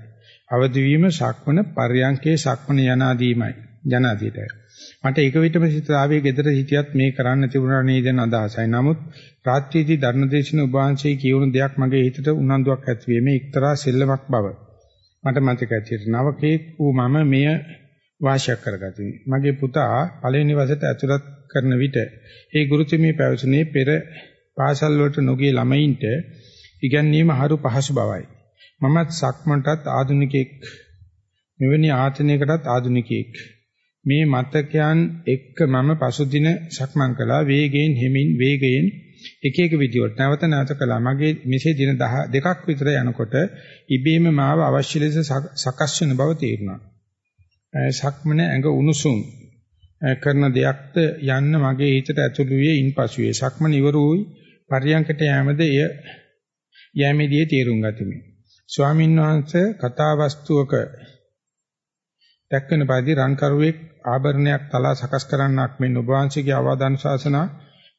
අවදි වීම සක්මන පර්යංකේ සක්මන යනාදීමයි යනාදීටයි මට එක විටම සිතාවේ gedara හිටියත් මේ කරන්න තිබුණා නේද අදහසයි. නමුත් රාත්‍රියේදී ධර්මදේශන ඔබ වහන්සේ කියවුණු දෙයක් මගේ හිතට උනන්දුවක් ඇති වීමේ එක්තරා සෙල්ලමක් බව. මට මතක ඇතිට නවකේ වූ මම මෙය වාසියක් කරගතිමි. මගේ පුතා පළවෙනි වසරට ඇතුළත් කරන විට ඒ ගුරුතුමී පැවසුනේ පෙර පාසල් වලට නොගිය ළමයින්ට ඉගැන්වීම හරු පහසු බවයි. මමත් සක්මන්ටත් ආධුනිකෙක් මෙවැනි ආතනයකටත් ආධුනිකෙක්. මේ මතකයන් එක්ක මම පසුදින සක්මන් කළා වේගයෙන් හිමින් වේගයෙන් එක එක විදියට නැවත නැවත කළා. මගේ මෙසේ දින දෙකක් විතර යනකොට ඉබේම මාව අවශ්‍ය ලෙස සකස් වෙන බව තේරුණා. සක්මන ඇඟ උණුසුම් කරන දෙයක්ද යන්න මගේ හිතට ඇතුළු වී ඉන්පසුවේ සක්මන ඉවර වූයි පරියන්කට යෑමද එය යෑමේදී තේරුම් ගතිමි. ස්වාමීන් වහන්සේ කතා වස්තුවක දැක්වෙන පරිදි රන්කරුවෙක් ආභරණයක් තලා සකස් කරන්නක් මෙන් ඔබ වහන්සේගේ අවදාන ශාසනා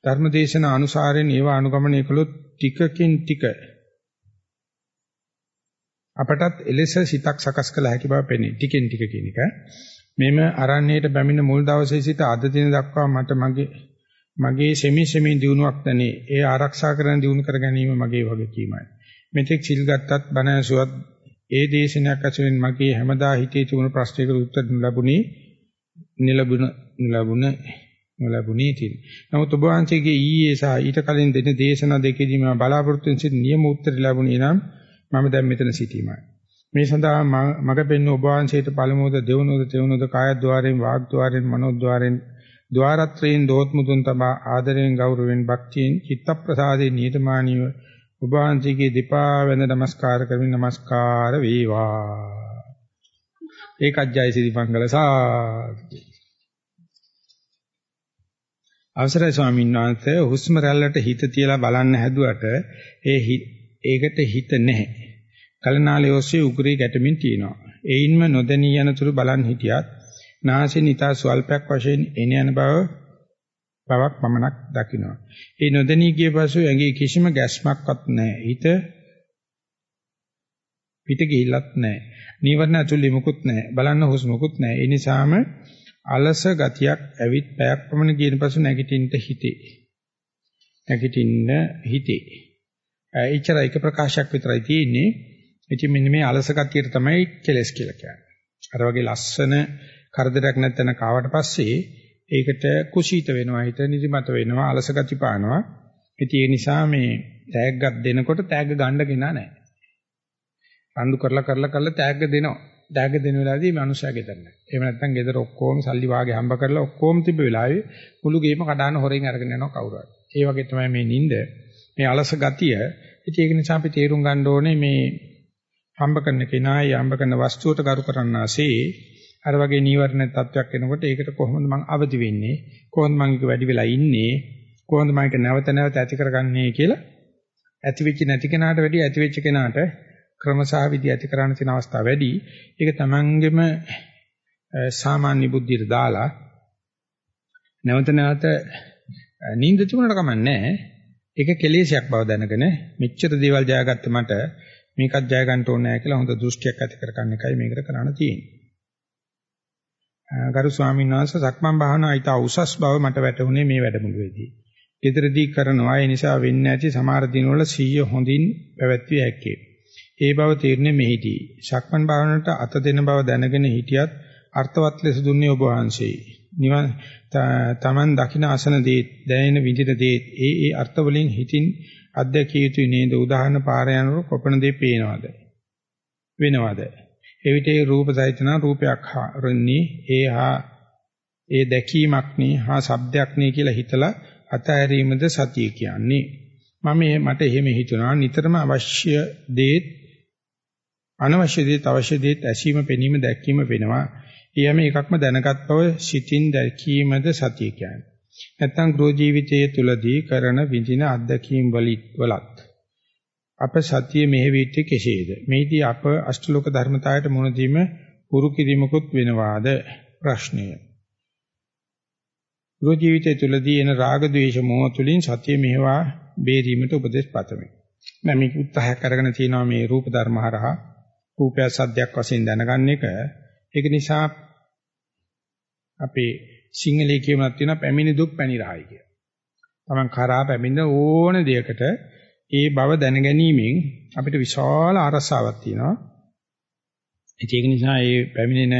ධර්මදේශන අනුසාරයෙන් ඒවා අනුගමනය කළොත් ටිකකින් ටික අපටත් එලෙස සිතක් සකස් කළ හැකි බව පෙනේ. ටිකෙන් ටික කියන එක. මෙම අරණ්‍යයට බැමිණ මුල් දවසේ සිට අද දින දක්වා මට මගේ මගේ සෙමි සෙමි දිනුවක් නැනේ. ඒ ආරක්ෂා කරන දිනු කර ගැනීම මගේ වගකීමයි. මෙතෙක් සිල් ගත්තත් බණ ඇසුවත් ඒ දේශනයක් ඇසුරින් මගේ හැමදා හිතේ තිබුණු ප්‍රශ්නයකට උත්තර ලැබුණේ නිලබුණ නිලබුණ නොලැබුණේ තින්. නමුත් ඔබ වහන්සේගේ ඊයේ සහ ඊට කලින් දෙන දේශනා දෙකේදී මම බලාපොරොත්තු වෙන සිට නියම උත්තර ලැබුණේ නම් මම දැන් මෙතන සිටීමයි. මේ සඳහා මග පෙන්න ඔබ වහන්සේට පළමුවද දෙවනුවද තෙවනුවද කායද්්වාරයෙන් වාග්ද්්වාරයෙන් මනෝද්්වාරයෙන් ద్వාරත්‍රයෙන් දෝත්මුතුන් තබා ආදරයෙන් ගෞරවයෙන් භක්තියෙන් චිත්තප්‍රසාදයෙන් නියතමානීව ඔබ වහන්සේගේ දෙපා වැඳ නමස්කාර කරමින් නමස්කාර වේවා ඒකජ්ජයි සිරි මංගල සාදු අවසරයි ස්වාමීන් වහන්සේ හුස්ම රැල්ලට හිත තියලා බලන්න හැදුවට ඒ ඒකට හිත නැහැ කලනාලයේ ඔස්සේ උගුරේ ගැටමින් තියෙනවා. ඒයින්ම නොදැනී යනතුරු බලන් හිටියත් නාසයෙන් ඊතා ස්වල්පයක් වශයෙන් එන යන බව බවක් පමණක් දකිනවා. ඒ නොදෙනී ගිය පසු ඇඟේ කිසිම ගැස්මක්වත් නැහැ. හිත පිට ගිහිල්ලත් නැහැ. නීවරණ ඇතුළේ මුකුත් නැහැ. බලන්න හුස්මකුත් නැහැ. ඒ නිසාම අලස ගතියක් ඇවිත් පැයක් පමණ ගියන පසු නැගිටින්න හිතේ. නැගිටින්න හිතේ. එච්චර එක ප්‍රකාශයක් විතරයි තියෙන්නේ. ඉතින් මෙන්න මේ අලස ගතියට තමයි කෙලස් කියලා කියන්නේ. අර වගේ ලස්සන කරදරයක් නැත්නම් කාවට පස්සේ ඒකට කුසීත වෙනවා හිත නිදිමත වෙනවා අලස ගති පානවා. ඉතින් ඒ නිසා මේ තෑග්ගක් දෙනකොට තෑග්ග ගන්න කෙනා නැහැ. රණ්ඩු කරලා කරලා කරලා තෑග්ග දෙනවා. තෑග්ග දෙන වෙලාවේදී මනුස්සයා ගෙදර නැහැ. එහෙම නැත්නම් ගෙදර ඔක්කොම සල්ලි වාගේ හම්බ කරලා ඔක්කොම තිබ්බ වෙලාවේ මුළු ගේම කඩාන හොරෙන් අරගෙන යනවා කවුරු හරි. ඒ වගේ තමයි මේ නිින්ද මේ අලස ගතිය. ඉතින් ඒක නිසා අපි තේරුම් ගන්න ඕනේ මේ හම්බ කරන කෙනායි හම්බ කරන වස්තුවට කරු කරන්නාසේ අර වගේ නීවරණ තත්වයක් එනකොට ඒකට කොහොමද මං අවදි වෙන්නේ කොහොමද මං ඒක වැඩි වෙලා ඉන්නේ කොහොමද මම ඒක නැවත නැවත ඇති කරගන්නේ කියලා ඇති වෙච්ච නැති කෙනාට වැඩි ඇති වෙච්ච කෙනාට ක්‍රමසහ විදි ඇති කරන්න තියෙන අවස්ථා වැඩි ඒක තමන්ගෙම සාමාන්‍ය බුද්ධියට දාලා නැවත නැවත නිින්ද තිබුණාට කමන්නේ ඒක කෙලෙසයක් බව දැනගෙන මෙච්චර දේවල් ජයගත්ත මට මේකත් ජය ගන්න ඕනේ නැහැ කියලා හොඳ දෘෂ්ටියක් ඇති කරගන්න එකයි මේකට කරන්න තියෙන්නේ. ගරු ස්වාමීන් වහන්සේ සක්මන් භාවනා ඊට උසස් බව මට වැටහුනේ මේ වැඩමුළුවේදී. ඊතරදී කරනවා ඒ නිසා වෙන්නේ නැති සමහර දිනවල සීය හොඳින් පැවැත්විය හැකියි. ඒ බව තීරණය මෙහිදී. සක්මන් භාවනාවට අත දෙන බව දැනගෙන හිටියත් අර්ථවත් ලෙස දුන්නේ ඔබ වහන්සේයි. නිවන් තමන් දකින අසන දේ දැනෙන විදිත දේ ඒ ඒ අර්ථ වලින් හිතින් අධ්‍යක්ෂිය යුතුයි නේද? උදාහරණ පාර යනකොට කොපණ දේ පේනවද? වෙනවද? එවිට ඒ රූප සහිතන රූපයක් රන්නේ ඒ හා ඒ දැකීමක් නේ හා ශබ්දයක් නේ කියලා හිතලා අතහැරීමද සතිය කියන්නේ. මම මට එහෙම හිතුණා. නිතරම අවශ්‍ය දේත් අනවශ්‍ය දේත් අවශ්‍ය දේත් ඇසීම පෙනීම දැකීම වෙනවා ඊයම එකක්ම දැනගත් බව සිතින් දැකීමද සතිය කියන්නේ නැත්නම් ගෘහ ජීවිතයේ තුලදී කරන විඳින අත්දැකීම් වලත් අප සතිය මෙහෙවිච්ච කෙසේද? මේදී අප අෂ්ටලෝක ධර්මතාවයට මුණ දීම පුරු කිරීමකුත් වෙනවාද? ප්‍රශ්නය. ගෘහ ජීවිතය තුලදී එන රාග ద్వේෂ මෝහ තුලින් සතිය මෙහෙවා බේරීමට උපදෙස් පතමි. මම මේක උත්සාහයක් අරගෙන තියෙනවා මේ රූප ධර්ම හරහා රූපය සද්දයක් වශයෙන් දැනගන්න එක. ඒක නිසා අපේ සිංහලයේ කියමනක් තියෙනවා පැමිණි දුක් පැනිරහයි කියලා. Taman කරා පැමිණ ඕන දෙයකට ඒ බව දැනගැනීමෙන් අපිට විශාල අරසාවක් තියෙනවා. ඒක නිසා මේ පැමිණෙන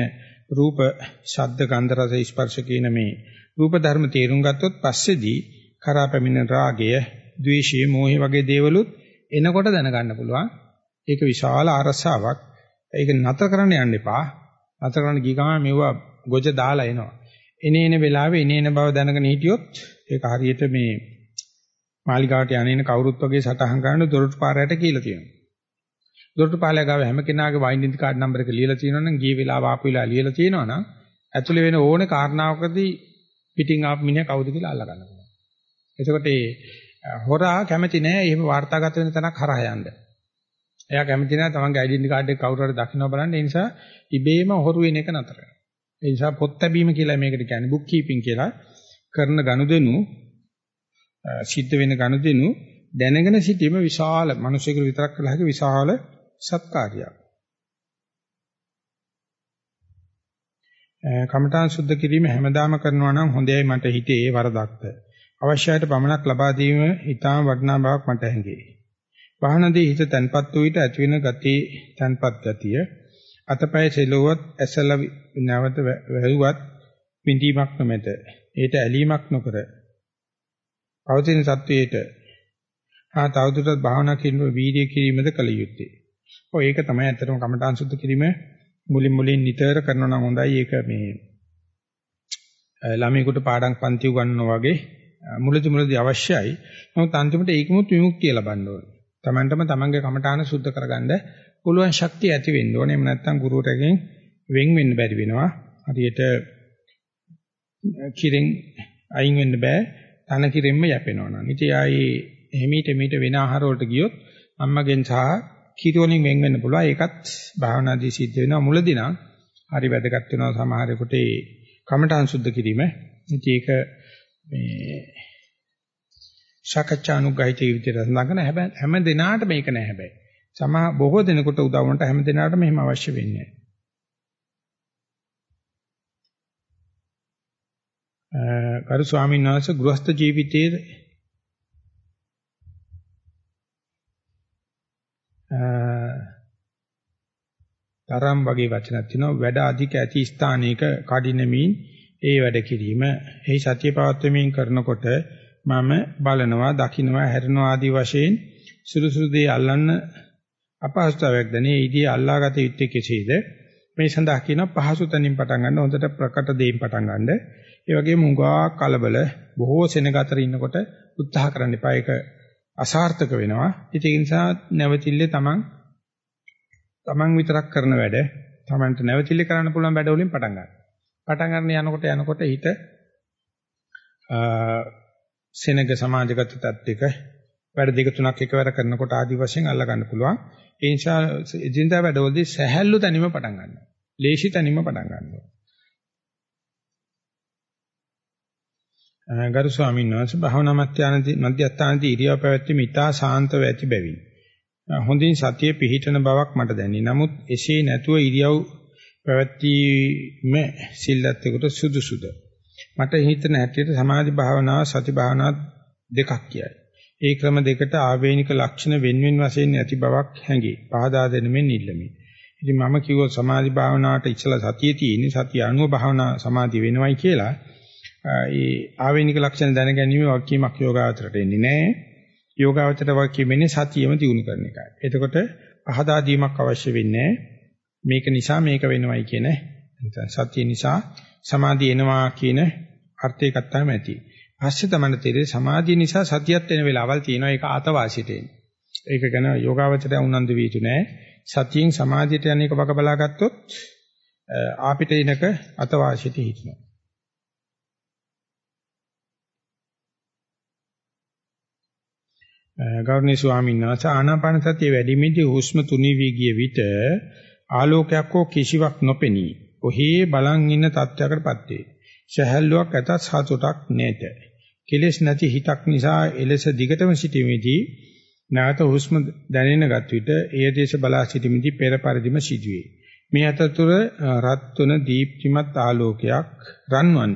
රූප, ශබ්ද, ගන්ධ, රස, ස්පර්ශ කියන මේ රූප ධර්ම තේරුම් ගත්තොත් පස්සේදී කරා පැමිණෙන රාගය, ද්වේෂය, මෝහය වගේ දේවලුත් එනකොට දැනගන්න පුළුවන්. ඒක විශාල අරසාවක්. ඒක නතර කරන්න යන්න එපා. නතර කරන්න ගිය ගමන් මෙවුවා ගොජ දාලා එනවා. එනේන වෙලාවේ එනේන බව දැනගෙන හිටියොත් ඒක හරියට මේ මාලිගාවට යන්නේන කවුරුත් වගේ සටහන් කරන දොරටු පාරයට කියලා තියෙනවා. දොරටු පාලය ගාව හැම කෙනාගේ වයින්ඩෙන්ටි කාඩ් නම්බර එක ලියලා තියෙනවා නම් ගිය වෙලාව ආපු වෙලාව ලියලා තියෙනවා නම් ඇතුලේ වෙන ඕනේ කාරණාවකදී පිටින් ආපු මිනිහා කවුද කියලා අල්ල ගන්න පුළුවන්. එතකොට ඒ හොරා කැමති නෑ එහෙම වාර්තාගත වෙන තැනක් හරහා යන්න. එයා කැමති නෑ තමන්ගේ ඩෙන්ටි කාඩ් එක කවුරු හරි දකින්න බලන්න. ඒ නිසා ඉබේම හොරු වෙන එක නතර වෙනවා. ඒ නිසා පොත් ලැබීම කියලා මේකට කියන්නේ බුක් කීපින් කියලා කරන ගනුදෙනු සිද්ධ වෙන ගනුදෙනු දැනගෙන සිටීම විශාල මිනිසෙකුට විතරක් කළ හැකි විශාල සත්කාරියක්. කමඨාන් සුද්ධ කිරීම හැමදාම කරනවා නම් හොඳයි මට හිතේ ඒ වරදක්ද. අවශ්‍යයට පමණක් ලබා දීම ඊටාම වටිනා බවක් මට හැඟේ. වාහනදී හිත තන්පත් වූ විට ඇතිවෙන ගතිය තන්පත් ගතිය අතපය සෙලුවත් ඇසල නැවත වැළුවත් පිඳීමක් නොමැත. ඒට ඇලීමක් නොකර පවතින සත්වයේට ආ තවදුරටත් භාවනා කිරීම වීර්ය කිරීමද කල යුත්තේ. ඔය ඒක තමයි ඇත්තටම කමඨාන් සුද්ධ කිරීම මුලින් මුලින් නිතර කරනවා නම් හොඳයි. ඒක මේ ළමයෙකුට පාඩම් පන්ති උගන්වනවා වගේ මුලදි මුලදි අවශ්‍යයි. නමුත් අන්තිමට ඒකමුත් විමුක්තිය ලබන්න ඕනේ. Tamanටම තමන්ගේ කමඨාන සුද්ධ කරගන්න පුළුවන් ශක්තිය ඇති වෙන්න ඕනේ. එහෙම නැත්නම් ගුරුවරගෙන් වෙන් වෙන්න බැරි වෙනවා. හරියට කිරෙන් අයින් වෙන්න බෑ. තන කිරෙන්ම යැපෙනවා නම්. ඉතින් ආයේ එහිමීට මීට වෙන ආහාර වලට ගියොත් අම්මගෙන් සහ කිරි වලින් වෙන් වෙන්න පුළුවන්. ඒකත් භාවනාදී සිද්ධ වෙනවා. මුලදී නම් හරි වැදගත් වෙනවා සමහරෙකුට ඒ කමඨං සුද්ධ කිරීම. ඉතින් ඒක මේ සාකච්ඡානුගහිත විදිහට සඳහන් හැබැයි හැම දිනාට මේක නෑ හැබැයි. සමා බොහෝ දෙනෙකුට උදව් වුණාට හැම දිනාට මෙහෙම අවශ්‍ය වෙන්නේ නෑ. කරු ස්වාමීන් වහන්සේ ගෘහස්ත ජීවිතයේ තරම් වගේ වචනක් තියෙනවා වැඩ අධික ඇති ස්ථානයක කඩිනමින් ඒ වැඩ කිරීම එහි සතිය පවත්වමින් කරනකොට මම බලනවා දකින්නවා හැරෙනවා ආදී වශයෙන් සුරුසුරු දේ අල්ලන්න අපහසුතාවයක් දැනේ. ඊදී අල්ලාගත යුත්තේ කෙසේද? මේ සඳහා කියන පහසු තැනින් පටන් ගන්න හොඳට ප්‍රකට දෙයින් පටන් ගන්න. ඒ වගේම උගා කලබල බොහෝ සෙනග අතර ඉන්නකොට උත්සාහ කරන්න එපා. ඒක අසාර්ථක වෙනවා. ඒ නිසා නැවතිල්ලේ තමන් තමන් විතරක් කරන වැඩ තමන්ට නැවතිල්ලේ කරන්න පුළුවන් වැඩ වලින් පටන් ගන්න. පටන් ගන්න යනකොට යනකොට හිත සෙනග සමාජගත තත්ත්වික වැඩ දෙක තුනක් එකවර කරනකොට ආදි වශයෙන් අල්ල ගන්න පුළුවන්. ඒ නිසා එදිනදා වැඩවලදී සැහැල්ලු තැනින්ම පටන් ගන්නවා. ලේසි තැනින්ම පටන් ගන්නවා. ගරු ස්වාමීන් වහන්සේ භාවනා මධ්‍යානදී මධ්‍යස්ථානදී ඉරියව් පැවැත්වීම ඉතා සාන්තව ඇති බැවින් හොඳින් සතිය පිහිටන බවක් මට දැනේ. නමුත් එසේ නැතුව ඉරියව් පැවැත්වීම සිල්ලත්ෙකුට සුදුසුද? මට හිතන හැටියට සමාධි භාවනාව සති භාවනාව දෙකක් කියයි. ඒ ක්‍රම දෙකට ආවේනික ලක්ෂණ වෙන්වෙන් වශයෙන් ඇති බවක් හැඟේ. පහදා දෙනෙමින් ඉල්ලමි. ඉතින් මම කිව්වොත් සමාධි භාවනාවට ඉස්සලා සතිය තියෙන්නේ සතිය අනුව භාවනා සමාධිය වෙනවයි කියලා. ඒ ආවේනික ලක්ෂණ දැන ගැනීම වක්කීමක් යෝගාවචරයට එන්නේ නැහැ. යෝගාවචරයට වක්කීමෙන්නේ සතියෙම දිනු කරන එකයි. එතකොට පහදා දීමක් අවශ්‍ය වෙන්නේ මේක නිසා මේක වෙනවයි කියන සතිය නිසා සමාධිය එනවා කියන අර්ථයකට තමයි ඇති. පස්සේ තමයි තේරෙන්නේ සමාධිය නිසා සතියත් වෙන වෙලාවල් තියෙනවා ඒක ආතවාසියට එන්නේ. ඒක ගැන යෝගාවචරය උනන්දු වී තුනේ සතියෙන් සමාධියට යන එක වග බලාගත්තොත් ආපිට එනක අතවාසියට හිටිනවා. ගෞරවනීය ස්වාමීන් වහන්සේ ආනාපාන සතිය වැඩිමේදී හුස්ම තුනී වී ගිය විට ආලෝකයක් හෝ කිසිවක් නොපෙනී ඔහේ බලන් ඉන්න තත්ත්වයකටපත් වේ. සහැල්ලුවක් ඇතත් සතුටක් නැත. කෙලෙස් නැති හිතක් නිසා එලෙස දිගටම සිටීමේදී නැවත හුස්ම දැනෙනගත් විට එය දේශ බලා සිටීමේදී පෙර පරිදිම සිදුවේ. මේ අතරතුර රත්තුන දීප්තිමත් ආලෝකයක් රන්වන්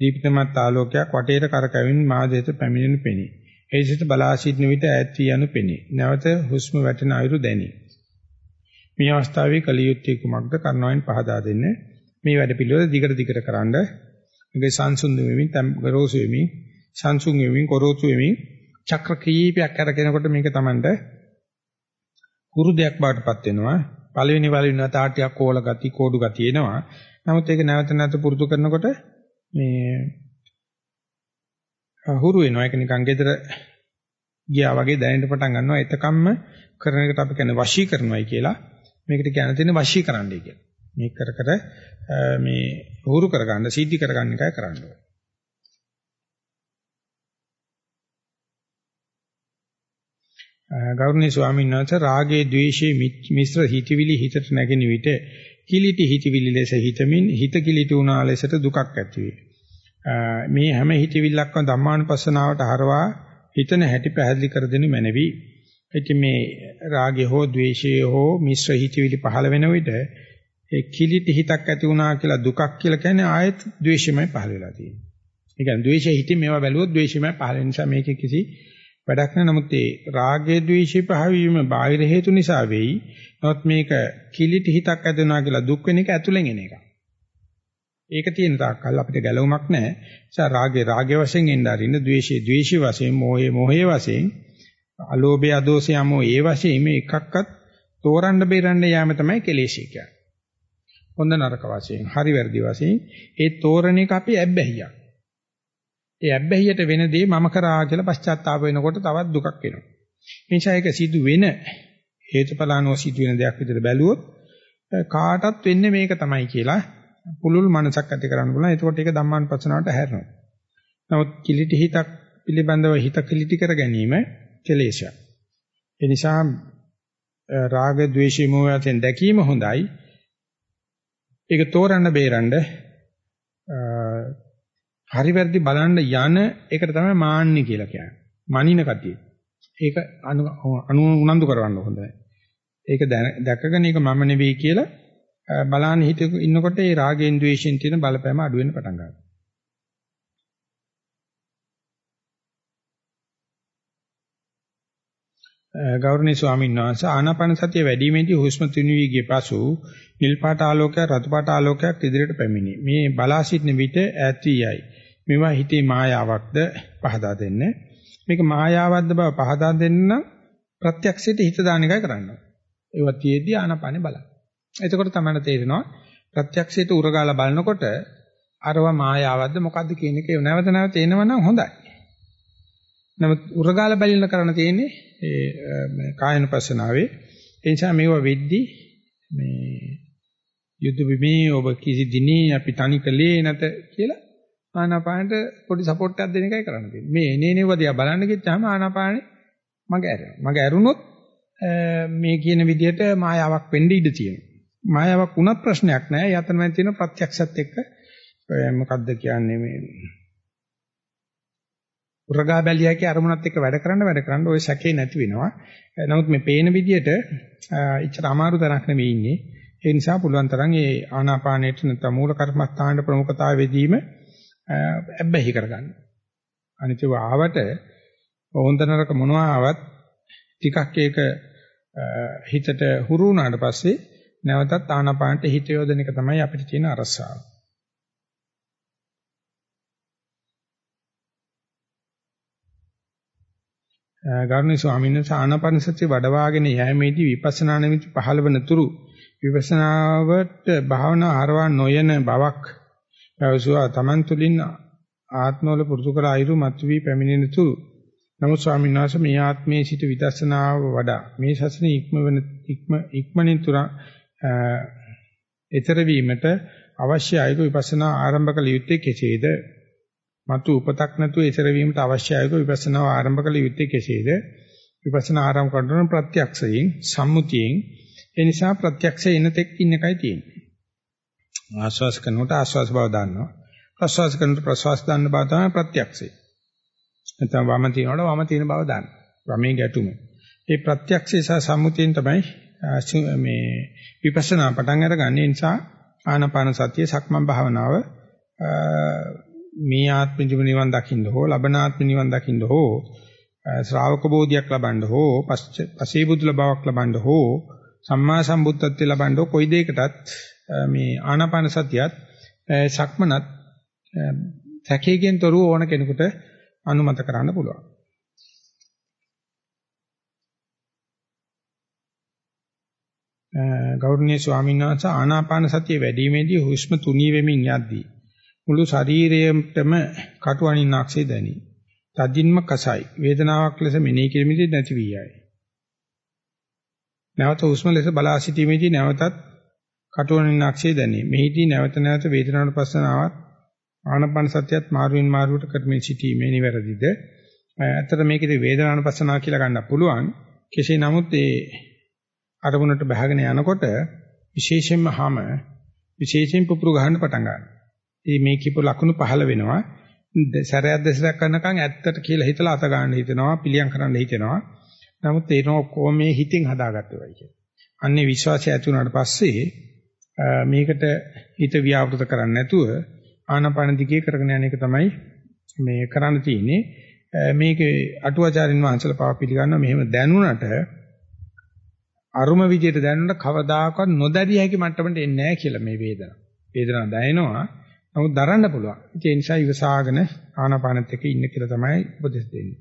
දීප්තිමත් ආලෝකයක් වටේට කරකැවින් මා දෙත පැමිණෙනු පෙනේ. ඒ සිට බලා සිටින විට ඈත් වී යනු පෙනේ. නැවත හුස්ම වැටෙන අයුරු දැනේ. මේ අවස්ථාවේ කලියුත්තේ කුමක්ද කරනවෙන් පහදා දෙන්න. මේ වැඩ පිළිවෙල දිගට දිගට කරන්ඩ මේකේ සංසුන් වෙමින් ගොරෝසු වෙමින් සංසුන් වෙමින් ගොරෝසු වෙමින් චක්‍ර කීපයක් අරගෙනකොට මේක Tamanට කුරුදයක් බාටපත් වෙනවා. පළවෙනි වලින් තාටියක් කෝල ගති කෝඩු ගති එනවා. නමුත් ඒක නැවත නැවත පුරුදු කරනකොට මේ හුරු වෙනවා. ඒක නිකන් gedara ගියා වගේ දැනෙන්න පටන් ගන්නවා. එතකම්ම කරන එකට අපි කියන්නේ වශී කරනවායි කියලා. මේකට කියන්න තියෙන වශී කරන්නයි කියලා. මේ කර කර මේ හුරු කරගන්න, සිද්ධි කරගන්න එකයි කරන්න ඕනේ. ගෞරවනීය ස්වාමීන් වහන්සේ රාගයේ ද්වේෂයේ මිශ්‍ර හිතවිලි හිතට නැගෙන විට කිලිටි හිතවිලි ලෙස හිතමින් හිත කිලිටි වුණා ලෙසට දුකක් ඇති මේ හැම හිතවිල්ලක්ම ධම්මානුපස්සනාවට හරවා හිතන හැටි පැහැදිලි කර දෙනු මැනවි. ඉතින් මේ රාගය හෝ ද්වේෂය හෝ මිශ්‍ර හිතවිලි පහළ වෙන විට ඒ කිලිටි හිතක් ඇති වුණා කියලා දුකක් කියලා කියන්නේ ආයෙත් ද්වේෂයමයි පහළ වෙලා තියෙන්නේ. ඒ කියන්නේ ද්වේෂය හිතින් මේවා බැලුවොත් ද්වේෂයමයි පහළ වෙන නිසා මේකේ කිසි වැඩක් නැහැ. නමුත් ඒ රාගයේ ද්වේෂය පහවීම බාහිර හේතු නිසා වෙයි. නමුත් මේක කිලිටි හිතක් ඇති වුණා කියලා දුක් වෙන එක ඇතුලෙන් එන එකක්. ඒක තියෙන තාක්කල් අපිට ගැලවුමක් නැහැ. ඒ නිසා රාගේ රාගේ වශයෙන් එන්න අරින්න, ද්වේෂයේ ද්වේෂී වශයෙන්, මෝහයේ මෝහයේ වශයෙන් අලෝභය අදෝසය යමෝ ඒ වශයෙන් මේ එකක්වත් තෝරන්න බේරන්න යාම තමයි කෙලෙෂි කියන්නේ. හොඳ නරක වශයෙන්, හරි වැරදි වශයෙන් ඒ තෝරණ එක අපි ඇබ්බැහියක්. ඒ ඇබ්බැහියට වෙන දේ මම කරා කියලා පශ්චාත්තාප වෙනකොට තවත් දුකක් එනවා. මේ නිසා ඒක සිදු වෙන හේතුඵලානෝ සිදු වෙන දෙයක් විදිහට බැලුවොත් කාටත් වෙන්නේ මේක තමයි කියලා පුළුල් මනසක් ඇති කරන්න පුළුවන්. එතකොට ඒක ධම්මානුපස්සනාවට හැරෙනවා. නමුත් කිලිටි හිතක් පිළිබඳව හිත කිලිටි කර ගැනීම කෙලේශයක්. ඒ නිසා රාග ద్వේෂ මොහයන් දැකීම හොඳයි. ඒක තෝරන්න බේරන්න හරි වැරදි බලන්න යන එකට තමයි මාන්නේ කියලා කියන්නේ. මනින කතිය. ඒක අනු උනන්දු කරවන්න හොඳයි. ඒක දැකගෙන ඒක මම නෙවෙයි කියලා බලන්න හිත ඉන්නකොට ඒ රාගයෙන් ද්වේෂයෙන් තියෙන බලපෑම අඩු වෙන්න පටන් ගන්නවා. ගෞරවනීය ස්වාමීන් වහන්සේ ආනාපාන සතිය වැඩිමේදී හුස්ම තුනී ගිය පසු නිල් පාට ආලෝකයක් රතු පාට ආලෝකයක් ඉදිරියට පැමිණි. මේ බලා සිටින විට ඈත් වී යයි. මේවා හිතේ මායාවක්ද පහදා දෙන්න. මේක මායාවක්ද බව පහදා දෙන්න ප්‍රත්‍යක්ෂයට හිත දාන එකයි කරන්න. ඒවා තියේදී ආනාපානේ බලන්න. එතකොට තමයි තේරෙනවා ප්‍රත්‍යක්ෂයට උරගාලා බලනකොට අරව මායාවක්ද මොකද්ද කියන එක නැවත නැවත එනවනම් හොඳයි. නමුත් උරගාලා බැලින්න කරන්න තියෙන්නේ ඒ කායනුපස්සනාවේ ඒ නිසා මේවා වෙද්දි මේ යුද්ධ බිමේ ඔබ කිසි දිනේ අපි තනි කලේ නැත කියලා ආනාපානට පොඩි සපෝට් එකක් දෙන එකයි කරන්න තියෙන්නේ. මේ එනේනේ වදියා බලන්න කිව්වම ආනාපානේ මග ඇරෙනවා. මග ඇරුණොත් මේ කියන විදිහට මායාවක් වෙන්න ඉඩ තියෙනවා. මායාවක් වුණත් ප්‍රශ්නයක් නැහැ. යතනමෙන් තියෙන ප්‍රත්‍යක්ෂත් එක්ක මොකද්ද කියන්නේ මේ උරගා බැලියකේ අරමුණත් එක්ක වැඩ කරන්න වැඩ කරන්න ওই සැකේ නැති වෙනවා. නමුත් මේ පේන විදියට ඉච්චර අමාරු තරක් නෙවෙයි ඉන්නේ. ඒ නිසා පුළුවන් තරම් මේ ආනාපානයට නැත්නම් මූල කර්මස්ථානයේ ප්‍රමුඛතාවය දීම අබ්බැහි කරගන්න. අනිතව ආවට හොඳනරක මොනවා ආවත් ටිකක් ඒක හිතට හුරු වුණාට පස්සේ නැවතත් ආනාපානට හිත යොදන එක තමයි අපිට තියෙන අරසාව. ගරුණී ස්වාමීන් වහන්සේ ආනාපාන සතිය වඩවාගෙන යෑමේදී විපස්සනා නිමිති පහළ වන තුරු විපස්සනාවට භාවනා ආරවා නොයන බවක් පැවසුවා. තමන් තුළින් ආත්මවල පුරුදු කළ අයුරු මතුවී පැමිණෙන තුරු. නමුත් ස්වාමීන් වහන්සේ මේ ආත්මයේ සිට විදර්ශනාව වඩා මේ ශස්ත්‍රයේ ඉක්ම වෙන ඉක්ම ඉක්මනින් තුර ඊතර වීමට අවශ්‍ය අයුරු විපස්සනා ආරම්භ කළ යුත්තේ කෙසේද? මතු උපතක් නැතුව ඉතර වීමට අවශ්‍ය අයක විපස්සනාව ආරම්භ කළ යුත්තේ කෙසේද? විපස්සනා ආරම්භ කරන ප්‍රත්‍යක්ෂයෙන් සම්මුතියෙන් ඒ නිසා ප්‍රත්‍යක්ෂය එන තෙක් ඉන්න එකයි තියෙන්නේ. ආස්වාස් කරනකොට ආස්වාස් බව දන්නවා. ප්‍රස්වාස් කරනකොට ප්‍රස්වාස් දන්න බව තමයි ප්‍රත්‍යක්ෂය. නැත්නම් වම තියනකොට වම තියෙන බව දන්න. වමේ ගැටුම. ඒ ප්‍රත්‍යක්ෂය සහ සම්මුතියෙන් තමයි මේ විපස්සනා පටන් අරගන්නේ. නිසා ආනාපාන සතිය සක්මන් භාවනාව මේ ආත්ම නිවන් දකින්න හෝ ලබන ආත්ම නිවන් දකින්න හෝ ශ්‍රාවක බෝධියක් ලබන්න හෝ පසේ බුදුල බවක් ලබන්න හෝ සම්මා සම්බුද්ධත්වයට ලබන්න හෝ කොයි දෙයකටත් මේ ආනාපාන සතියත් සක්මනත් සැකයෙන් තොරව ඕන කෙනෙකුට අනුමත කරන්න පුළුවන්. ගෞරවනීය ස්වාමීන් වහන්සේ ආනාපාන සතිය වැඩිීමේදී හුස්ම තුනී වෙමින් යද්දී මුළු ශරීරයටම කටුවනින්ක්සේ දැනේ. තදින්ම කසයි. වේදනාවක් ලෙස මෙනෙහි කිරීමේදී නැති වී යයි. නැවත හුස්ම ලෙස බලා සිටීමේදී නැවතත් කටුවනින්ක්සේ දැනේ. මෙහිදී නැවත නැවත වේදනාවට පස්සනාවක් ආනපන සත්‍යයත් මාරුවෙන් මාරුවට කරමින් සිටීමේ නිවැරදිද? ඇත්තට මේකේ වේදනාවට පස්සනාව කියලා ගන්න පුළුවන්. කෙසේ නමුත් ඒ අරමුණට බහගෙන යනකොට විශේෂයෙන්ම හැම විශේෂයෙන් පුපුරු ගන්න පටන් ගන්නවා. මේ කියපු ලකුණු පහළ වෙනවා. සැරයක් දෙසරයක් කරනකන් ඇත්තට කියලා හිතලා අත ගන්න හිතෙනවා, පිළියම් කරන්න හිතෙනවා. නමුත් ඒක කොහොම මේ හිතින් හදාගත්තවයි කියන්නේ. අන්නේ විශ්වාසය ඇති වුණාට පස්සේ මේකට හිත ව්‍යාපෘත කරන්නේ නැතුව ආනාපාන දිගේ කරගෙන යන එක තමයි මේ කරන්න තියෙන්නේ. මේකේ අටුවාචාරින් වහන්සේලා පාව පිළිගන්නවා මෙහෙම දැනුණට අරුම විදියට දැනුණට කවදාකවත් නොදැරිය හැකි මට්ටමට එන්නේ නැහැ කියලා මේ වේදනාව. වේදනාව දැනෙනවා නමුත් දරන්න පුළුවන්. ඒ නිසා ඉවසාගෙන ආනාපානෙත් එක්ක ඉන්න කියලා තමයි උපදෙස් දෙන්නේ.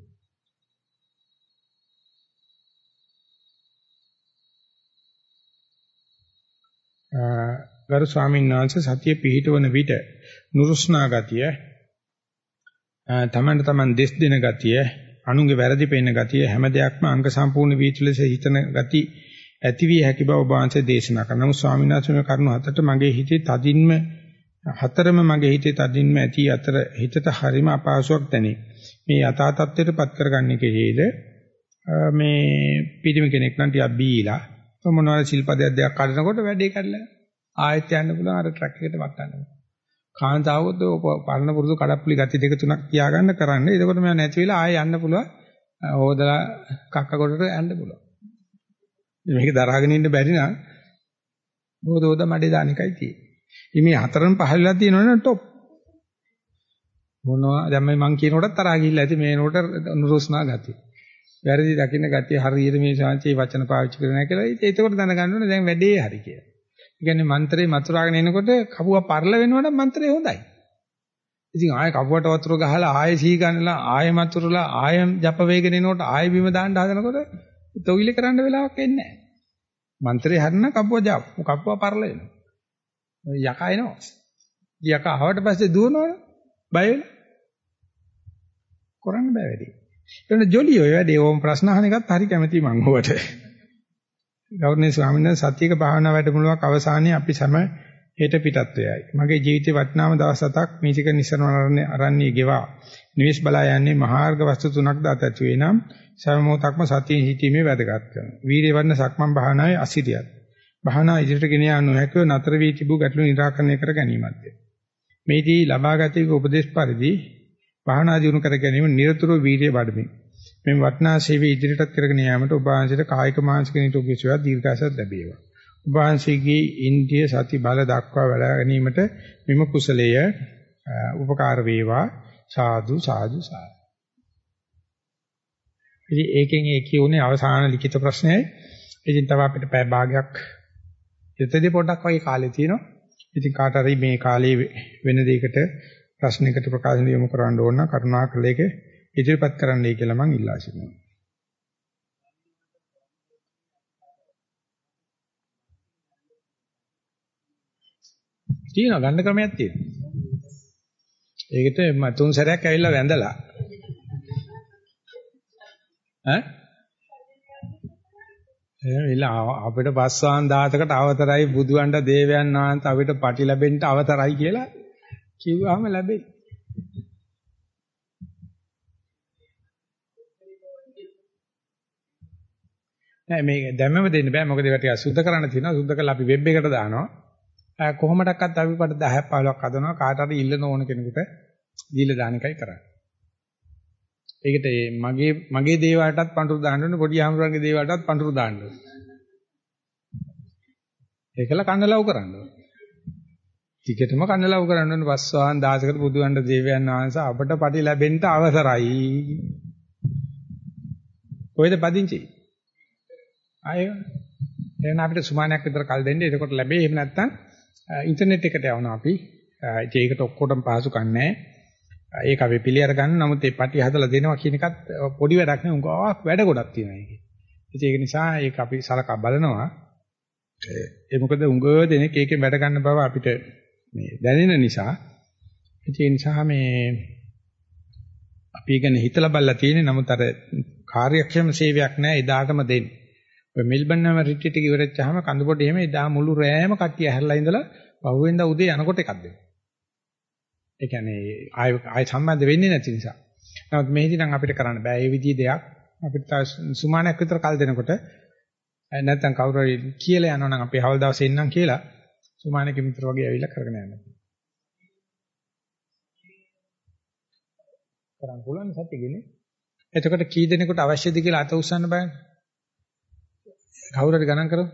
ගරු ස්වාමීන් වහන්සේ සතිය පිහිටවන විට නුරුස්නා ගතිය තමන්ට තමන් දෙස් දෙන ගතිය අනුන්ගේ වැරදි පෙන්න ගතිය හැම දෙයක්ම අංග සම්පූර්ණ වීච ලෙස හිතන ගති ඇති විය හැකි බව ඔබ වහන්සේ දේශනා කරනවා. නමුත් ස්වාමීන් වහන්සේ මේ කරුණ හතට මගේ හිතේ තදින්ම හතරම මගේ හිතේ තදින්ම ඇති අතර හිතට හරිම අපහසුයක් දැනේ. මේ යථා තත්ත්වයටපත් කරගන්නේ කෙරෙහිද මේ පිටිම කෙනෙක් නම් ටිකක් බීලා මොනවාරි සිල්පදයක් දෙයක් කඩනකොට වැඩේ කරලා ආයෙත් යන්න පුළුවන් අර ට්‍රක් එකට වටන්න. කාන්තාවොත් පරණ පුරුදු කඩප්පුලි ගති දෙක තුනක් තියාගන්න කරන්න. එතකොට මම නැති වෙලා ආයෙ යන්න පුළුවන්. හොදලා කක්ක කොටට යන්න පුළුවන්. මේක දරාගෙන ඉන්න බැරි නම් හොද හොද මඩේ දාන එකයි තියෙන්නේ. ඉතින් මේ හතරම පහළලා තියෙනවනේ টොප්. මොනවා දැන් මම කියනකොටත් තරහා ගිහිල්ලා ඇති මේනකොට නුරුස්නා ගතිය. වැරදි දකින්න ගතිය හරියට මේ ශාන්තියේ වචන පාවිච්චි කරන නැහැ කියලා. ඉතින් ඒකෝට දැනගන්න ඕනේ දැන් වැඩේ හරි කියලා. ඒ කියන්නේ මන්ත්‍රේ මතුරාගෙන එනකොට කපුව පරල වෙනවනම් මන්ත්‍රේ හොඳයි. ඉතින් ආයෙ කපුවට වතුර ගහලා ආයෙ සී ගන්නලා ආයෙ මතුරුලා ආයෙ ජප වේගෙන එනකොට ආයෙ බිම දාන්න හදනකොට තොවිල කරන්න වෙලාවක් එන්නේ නැහැ. මන්ත්‍රේ හරින කපුව ජප කපුව පරල වෙනවා. යකා එනවා. යකා ආවට පස්සේ දුවනවනේ බය වෙලා. කරන්න බෑ වැඩි. එතන ජොලි ඔය වැඩේ ඕම් ප්‍රශ්න අහන එකත් හරි කැමැති මං ඔබට. ගෞරවනීය ස්වාමීන් වහන්සේ සත්‍යක භාවනා වැඩමුළුවක් අවසානයේ අපි සම හෙට පිටත් වෙයයි. මගේ ජීවිතේ වටිනාම දවස් හතක් මේක නිසරණ අරන්නේ ගෙවා. නිවෙස් බලා යන්නේ මහාර්ග වස්තු තුනක්ද අතැති වේ නම් සමමෝතක්ම සතියේ හිතීමේ වැදගත්කම. වීර්ය වර්ණ සක්මන් භාවනාවේ අසිරියත්. භාවනා ඉදිරියට ගෙන යා නොහැකිව නතර වී තිබූ ගැටලු නිරාකරණය කර ගැනීමත්ය. මේදී ලබාගත යුතු උපදේශ පරිදි භාවනා දිනු කර ගැනීම නිරතුරුව වීර්ය වඩමින් මේ වටනා සේවය ඉදිරියටත් කරගෙන යාමට ඔබ වහන්සේට කායික මානසික නිරෝගී සුවය දීර්ඝාසත් ලැබේවා. ඔබ වහන්සේගේ ඉන්ද්‍රිය සති බල දක්වා වැඩ ගැනීමට මෙම කුසලය උපකාර වේවා. සාදු සාදු සාදු. ඉතින් ඒකෙන් ඒ කියුනේ අවසාන ලිඛිත ප්‍රශ්නයයි. ඉතින් තව අපිට පැය භාගයක් යතදී පොඩ්ඩක් වගේ කාලේ තියෙනවා. ඉතින් කාට හරි මේ කාලේ වෙන දෙයකට ප්‍රශ්නයකට ප්‍රකාශන යොමු කරන්න ඕන නම් කරුණාකරලා ඒක ඉදිරිපත් කරන්නයි කියලා මම ඉල්ලා සිටිනවා. තියෙනවා ගන්න ක්‍රමයක් තියෙනවා. ඒකට මම තුන් සැරයක් ඇවිල්ලා වැඳලා ඈ එලා අපිට පස්වාන් දාතකට අවතරයි බුදුන්ට දේවයන් වහන්සේ අපිට පටි ලැබෙන්න අවතරයි කියලා කිව්වම ලැබෙයි. නෑ මේක දැම්මම දෙන්න බෑ. මොකද ඒවා ටික සුද්ධ කරන්න තියෙනවා. සුද්ධ කරලා අපි වෙබ් එකට දානවා. කොහොමඩක්වත් අපි පට 10ක් 15ක් හදනවා. කාට හරි ඉල්ලන ඕන කෙනෙකුට දීලා දාන එකයි කරන්නේ. ඒකට මගේ මගේ දේවල්ටත් පඳුරු දාන්න ඕනේ පොඩි ආමරංගේ දේවල්ටත් පඳුරු දාන්න ඕනේ. ඒකල කන්නලව් කරන්න ඕනේ. ටිකටම කන්නලව් කරන්න ඕනේ පස්වාන් දාසකට බුදුන්ට දේවයන් වහන්සේ අපට පටි ලැබෙන්න අවසරයි. කොහෙද පදිංචි? ආයෙ එහෙනම් අපිට සුමානයක් විතර කල් දෙන්න. එතකොට ලැබෙයි. එහෙම නැත්නම් ඉන්ටර්නෙට් එකට යවනවා අපි. ඒකට ඔක්කොටම පහසුකම් නැහැ. ඒක අපි පිළිඅර ගන්න නමුත් ඒ පටි හදලා දෙනවා කියන එකත් පොඩි වැඩක් නෙවෙයි උගාවක් වැඩ ගොඩක් තියෙනවා ඒකේ. ඉතින් ඒක නිසා ඒක අපි සලකා බලනවා. ඒ මොකද උඟ දෙනෙක් ඒකෙන් වැඩ ගන්න බව අපිට මේ දැනෙන නිසා. ඒ නිසා මේ අපි ගැන හිතලා බලලා තියෙන්නේ නමුත් අර කාර්යක්ෂම සේවයක් නැහැ එදාටම දෙන්න. ඔය මෙල්බන් නම රිට්‍රීට් එක ඉවරච්චාම කඳුපොඩ එහෙම එදා මුළු රෑම කට්ටිය ඇහැරලා ඉඳලා පහුවෙන්ද උදේ යනකොට එකක් දෙනවා. ඒ කියන්නේ ආය ආය සම්බන්ධ වෙන්නේ නැති නිසා. නමුත් මේදී නම් අපිට කරන්න බෑ. මේ විදිහේ දෙයක් අපිට සුමානයක් විතර කල් දෙනකොට නැත්නම් කවුරු හරි කියලා යනවා නම් අපි හවල් දවසේ එන්නම් කියලා සුමානක මිත්‍ර වගේ ඇවිල්ලා කරගෙන යනවා. කරන් පුළුවන් සත්‍යගිනේ. එතකොට කී දෙනෙකුට අවශ්‍යද කියලා අත උස්සන්න බෑනේ. කවුරු හරි ගණන් කරමු.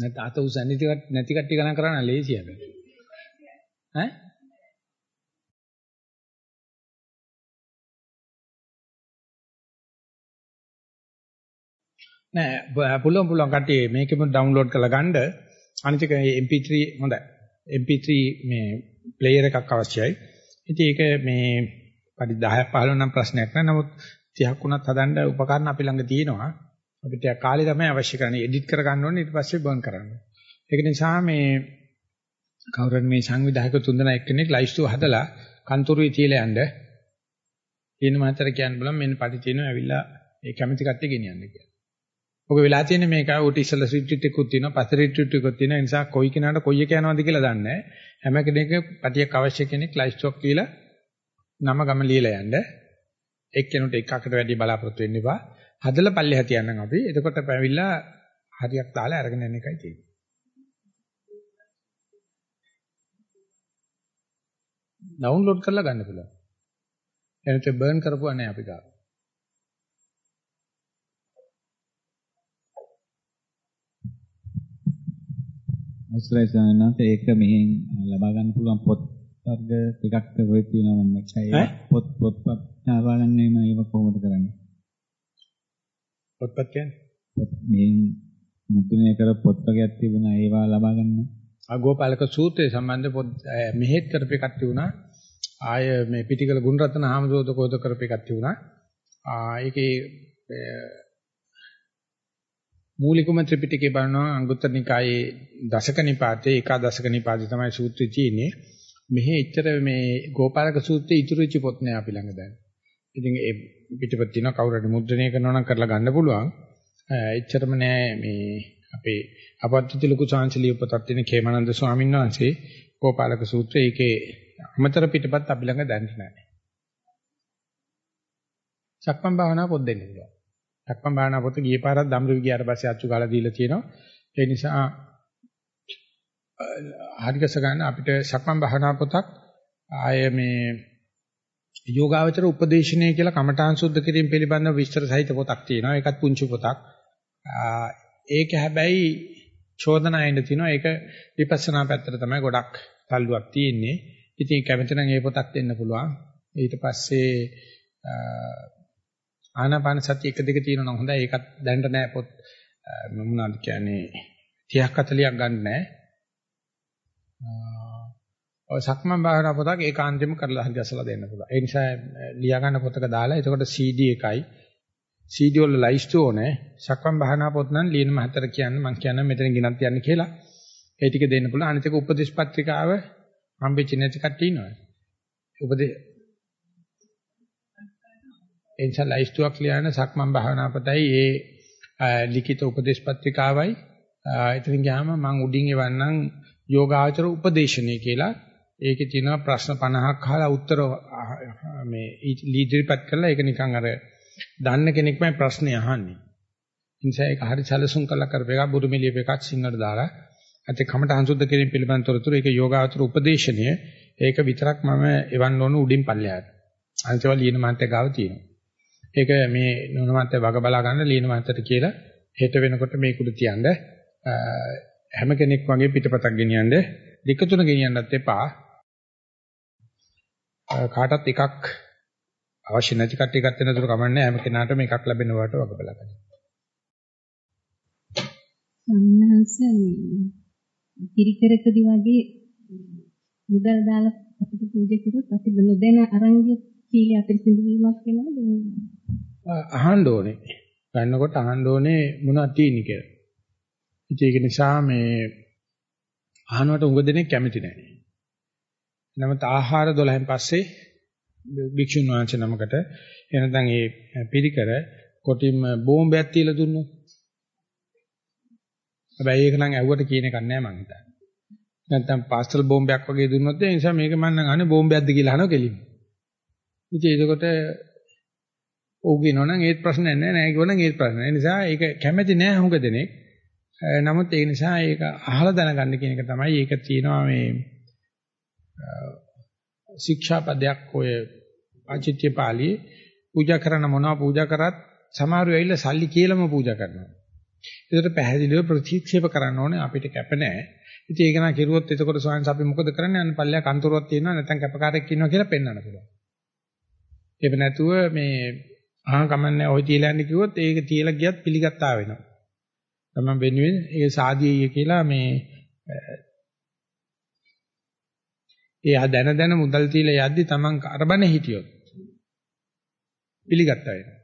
නැත්නම් අත උසන්නේ නැති කට්ටිය ගණන් කරන්න ලේසි හැබැයි. ඈ? නෑ පුළුවන් පුළුවන් කට්ටිය මේකෙම ඩවුන්ලෝඩ් කරලා ගන්න. අනිත් එක MP3 හොඳයි. MP3 මේ ප්ලේයර් එකක් අවශ්‍යයි. ඉතින් ඒක මේ පරි 10ක් 15 නම් ප්‍රශ්නයක් නෑ. නමුත් 30ක් උනත් හදන්න උපකරණ අපි ළඟ තියෙනවා. අපිට කාලේ තමයි අවශ්‍ය කරන්නේ එඩිට් කර ගන්න ඕනේ ඊට පස්සේ බර්න් කරන්න. ඒක නිසා මේ කවුරුන් මේ සංවිධායක තුන්දෙනා එක්කෙනෙක් ලයිස්තු හදලා කන්තුරුවේ තියලා යන්න. ඊන මාතර කියන්න බලන්න මෙන්න පටි තියෙනවා ඇවිල්ලා ඒ කැමැති කට්ටිය ගෙනියන්න කියලා. ඔක වෙලා තියෙන්නේ මේක උට ඉස්සලා රිට්‍රීට් එකකුත් තියෙනවා පස්සේ රිට්‍රීට් එකකුත් තියෙනවා ඒ නිසා කොයි කෙනාට කොයි එක යනවද කියලා දන්නේ නැහැ. හැම කෙනෙක් පටියක් අවශ්‍ය කෙනෙක් ලයිස්තුවක් කියලා නම ගම ලියලා යන්න. එක්කෙනෙකුට එකකට වැඩි බලාපොරොත්තු වෙන්න එපා. හදලා පල්ලෙහා තියන්නම් අපි. එතකොට පැවිලා හරියක් දාලා අරගෙන යන එකයි තියෙන්නේ. ඩවුන්ලෝඩ් කරලා ගන්න පුළුවන්. එනට බර්න් කරපුවා නෑ අපි ගාව. අවසරයි ස්වාමීන් ඒක මෙහෙන් ලබා ගන්න පුළුවන් පොත් වර්ග ටිකක් වෙයි තියෙනවා මම ඒකයි පොත් පොත්පත් ලබා ගන්න එන ඒව කොහොමද කරන්නේ පොත්පත් කියන්නේ මෙහෙන් මුද්‍රණය කර පොත් වර්ගයක් තිබුණා ඒවා ලබා ගන්න අගෝපාලක සූත්‍රය සම්බන්ධ පොත් මෙහෙත් කරපු එකක් තිබුණා ආය මේ පිටිකල ගුණරත්න හාමුදුරුවෝ කෝද කරපු එකක් තිබුණා ආ ඒකේ මූලිකම ත්‍රිපිටකේ බලනවා අංගුත්තර නිකායේ දශක නිපාතේ ඒකාදශක නිපාතේ තමයි සූත්‍රය තියෙන්නේ. මෙහි එච්චර මේ ගෝපාලක සූත්‍රයේ ඉතුරු වෙච්ච පොත් නෑ අපි ළඟ දැන්. ඉතින් ඒ පිටපත් තියෙනවා කවුරු හරි මුද්‍රණය කරනවා නම් කරලා ගන්න පුළුවන්. එච්චරම නෑ මේ අපේ අපත්‍ත්‍ය ලොකු සාංශලිය පොතක් තියෙන කේමනන්ද ස්වාමීන් වහන්සේ ගෝපාලක සූත්‍රය ඒකේ අමතර පිටපත් අපි ළඟ දැන් නෑ. සක්මන් භාවනා පොත් දෙන්න පුළුවන්. සක්මන් භාවනා පොත ගිය පාරක් ධම්රවි ගියාට පස්සේ අච්චු ගාලා දීලා තියෙනවා. ඒ නිසා හරිගස ගන්න අපිට සක්මන් භාවනා පොතක් ආය මේ යෝගාවචර උපදේශනය කියලා කමඨාන් සුද්ධ කිරීම පිළිබඳව විස්තර සහිත පොතක් තියෙනවා. ඒකත් පුංචි පොතක්. ඒක හැබැයි චෝදනා එන්න තිනවා. ඒක විපස්සනා පැත්තට තමයි ගොඩක් තල්ලුවක් තියෙන්නේ. ඉතින් කැමති නම් ඒ පොතක් දෙන්න පුළුවන්. ඊට පස්සේ ආනාපාන සතිය එක දෙක තියෙනවා නම් හොඳයි. ඒකත් දැනට නෑ පොත් මොනවද කියන්නේ 30ක් 40ක් ගන්න නෑ. ඔය සක්මන් භාවනා පොතක් ඒකාන්තයෙන්ම කරලා හරි ගැසලා දෙන්න පුළුවන්. ඒ නිසා ලියා ගන්න පොතක දාලා එතකොට CD එකයි CD වල ලයිස්ට් ඕනේ. සක්මන් භාවනා පොත් නම් ලියන මහතර කියන්නේ මම කියන්නේ මෙතන ගෙනත් යන්න කියලා. ඒ ටික දෙන්න පුළුවන්. අනිත් එක උපදේශ පත්‍රිකාව හම්බෙච්ච නැති කට්ටිය ඉන්නවා. උපදේ එනිසා ලයිස්තුවක් ලියන සක්මන් භාවනා පොතයි ඒ ලිඛිත උපදේශ පත්‍රිකාවයි එතනින් ගියාම මම උඩින් එවන්නම් යෝගාචර උපදේශනය කියලා ඒකේ තියෙනවා ප්‍රශ්න 50ක් අහලා උත්තර මේ ඉදිරිපත් කරලා ඒක නිකන් අර දන්න කෙනෙක්මයි ප්‍රශ්නේ අහන්නේ. ඉන්සයි ඒක හරි සැලසුම් කරලා කරපු එක බුදුමිලියප එකක් සිංහට දාලා අතේ කමට හංසුද්ධ කිරීම පිළිබඳ තොරතුරු ඒක යෝගාචර උපදේශනය ඒක විතරක් මම එවන්න ඕන උඩින් පල්ලෙහාට. අනිතව ලියන මාත්‍ය ගාව තියෙනවා. ඒක මේ නෝනමත් වග බලා ගන්න ලියන මාත්‍යට කියලා හෙට වෙනකොට මේක උඩ තියන්න හැම කෙනෙක් වගේ පිටපතක් ගෙනියන්න දෙක තුන ගෙනියන්නත් එපා කාටත් එකක් අවශ්‍ය නැති කට්ටිය ගන්න නතුරු කමන්නේ හැම කෙනාටම එකක් ලැබෙන වට වග බලා ගන්න. සම්මාසනේ පිරිකරකදී වගේ මුදල් දාලා අපිට පූජා කරොත් අපි නොදැන අරංගිය සීල අපිරිසිදු වීමක් වෙනවද? අහන්න ඕනේ. ගන්නකොට අහන්න ඕනේ මොනවද තියෙන්නේ කියලා. ඒක නිසා මේ අහනවට උඟ දෙනෙක් කැමති නැහැ. නමුත් ආහාර 12න් පස්සේ භික්ෂුන් වහන්සේ නමකට එනනම් ඒ පිරිකර කොටින්ම බෝම්බයක් තියලා දුන්නොත්. හැබැයි ඒක නම් ඇව්වට කියන එකක් නෑ මං හිතන්නේ. නැත්තම් පාස්ටල් බෝම්බයක් වගේ දුන්නොත් ඒ නිසා මේක මම නම් අහන්නේ බෝම්බයක්ද කියලා අහනවා කෙලින්. ඉතින් ඒකට ඔව් කියනවනම් ඒත් ප්‍රශ්නයක් නෑ නෑ කියනවනම් ඒත් ප්‍රශ්නයක්. ඒ නිසා ඒක කැමැති නෑ හුඟ දෙනෙක්. නමුත් ඒ නිසා ඒක අහලා දැනගන්න කියන එක තමයි ඒක තියෙනවා මේ ශික්ෂාපදයක් ඔය ආචිත්‍ය පාළියේ පූජා කරන මොනවා පූජා කරත් සමහරව ඇවිල්ලා සල්ලි කියලාම පූජා කරනවා. ඒකට පැහැදිලිව ප්‍රතික්ෂේප කරන්න ඕනේ අපිට කැප නැහැ. ඉතින් ඒක නා කෙරුවොත් එතකොට ස්වාමීන් අපි මොකද කරන්නේ? අන්න පල්ලෙය කන්තරුවක් තියෙනවා නැත්නම් කැපකාරයෙක් ඉන්නවා කියලා පෙන්වන්න පුළුවන්. ඒක නැතුව මේ අහන් කමන්නේ ඔය තියලා යන්න කිව්වොත් ඒක තියලා ගියත් පිළිගත්තා වෙනවා. තමන් වෙනුවෙන් ඒ සාදීය කියලා මේ ඒ දැන දැන මුදල් තියලා යද්දි තමන් අරබන හිටියොත් පිළිගත්තා වෙනවා.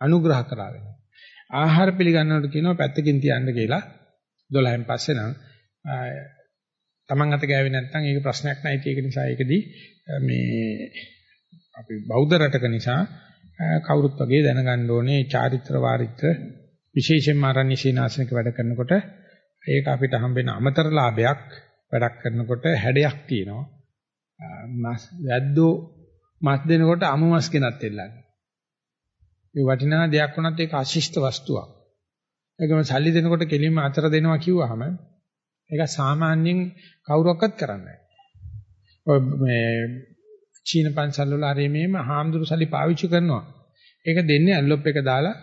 අනුග්‍රහ කරා වෙනවා. ආහාර පිළිගන්නවට කියනවා පැත්තකින් තියන්න කියලා 12න් පස්සේ නම් තමන් අත ගෑවේ නැත්නම් ඒක ප්‍රශ්නයක් නයි ඒක නිසා ඒකදී මේ අපි බෞද්ධ රටක නිසා කවුරුත් වගේ දැනගන්න ඕනේ චාරිත්‍ර වාරිත්‍ර විශේෂයෙන්ම ආරණ්‍ය සීනාසනක වැඩ කරනකොට ඒක අපිට හම්බෙන අමතර ලාභයක් වැඩක් කරනකොට හැඩයක් තියෙනවා. මස් වැද්දෝ මස් දෙනකොට අමු මස් කෙනත් එල්ලන්නේ. ඒ වටිනා දෙයක් වුණත් ඒක අශිෂ්ට වස්තුවක්. ඒකම සල්ලි දෙනකොට කෙලින්ම අතර දෙනවා කිව්වහම ඒක සාමාන්‍යයෙන් කවුරක්වත් කරන්නේ නැහැ. මේ චීන පන්සල් වල ආරේ මේම හාමුදුරු සල්ලි පාවිච්චි කරනවා. ඒක දෙන්නේ ඇන්ලොප් එක දාලා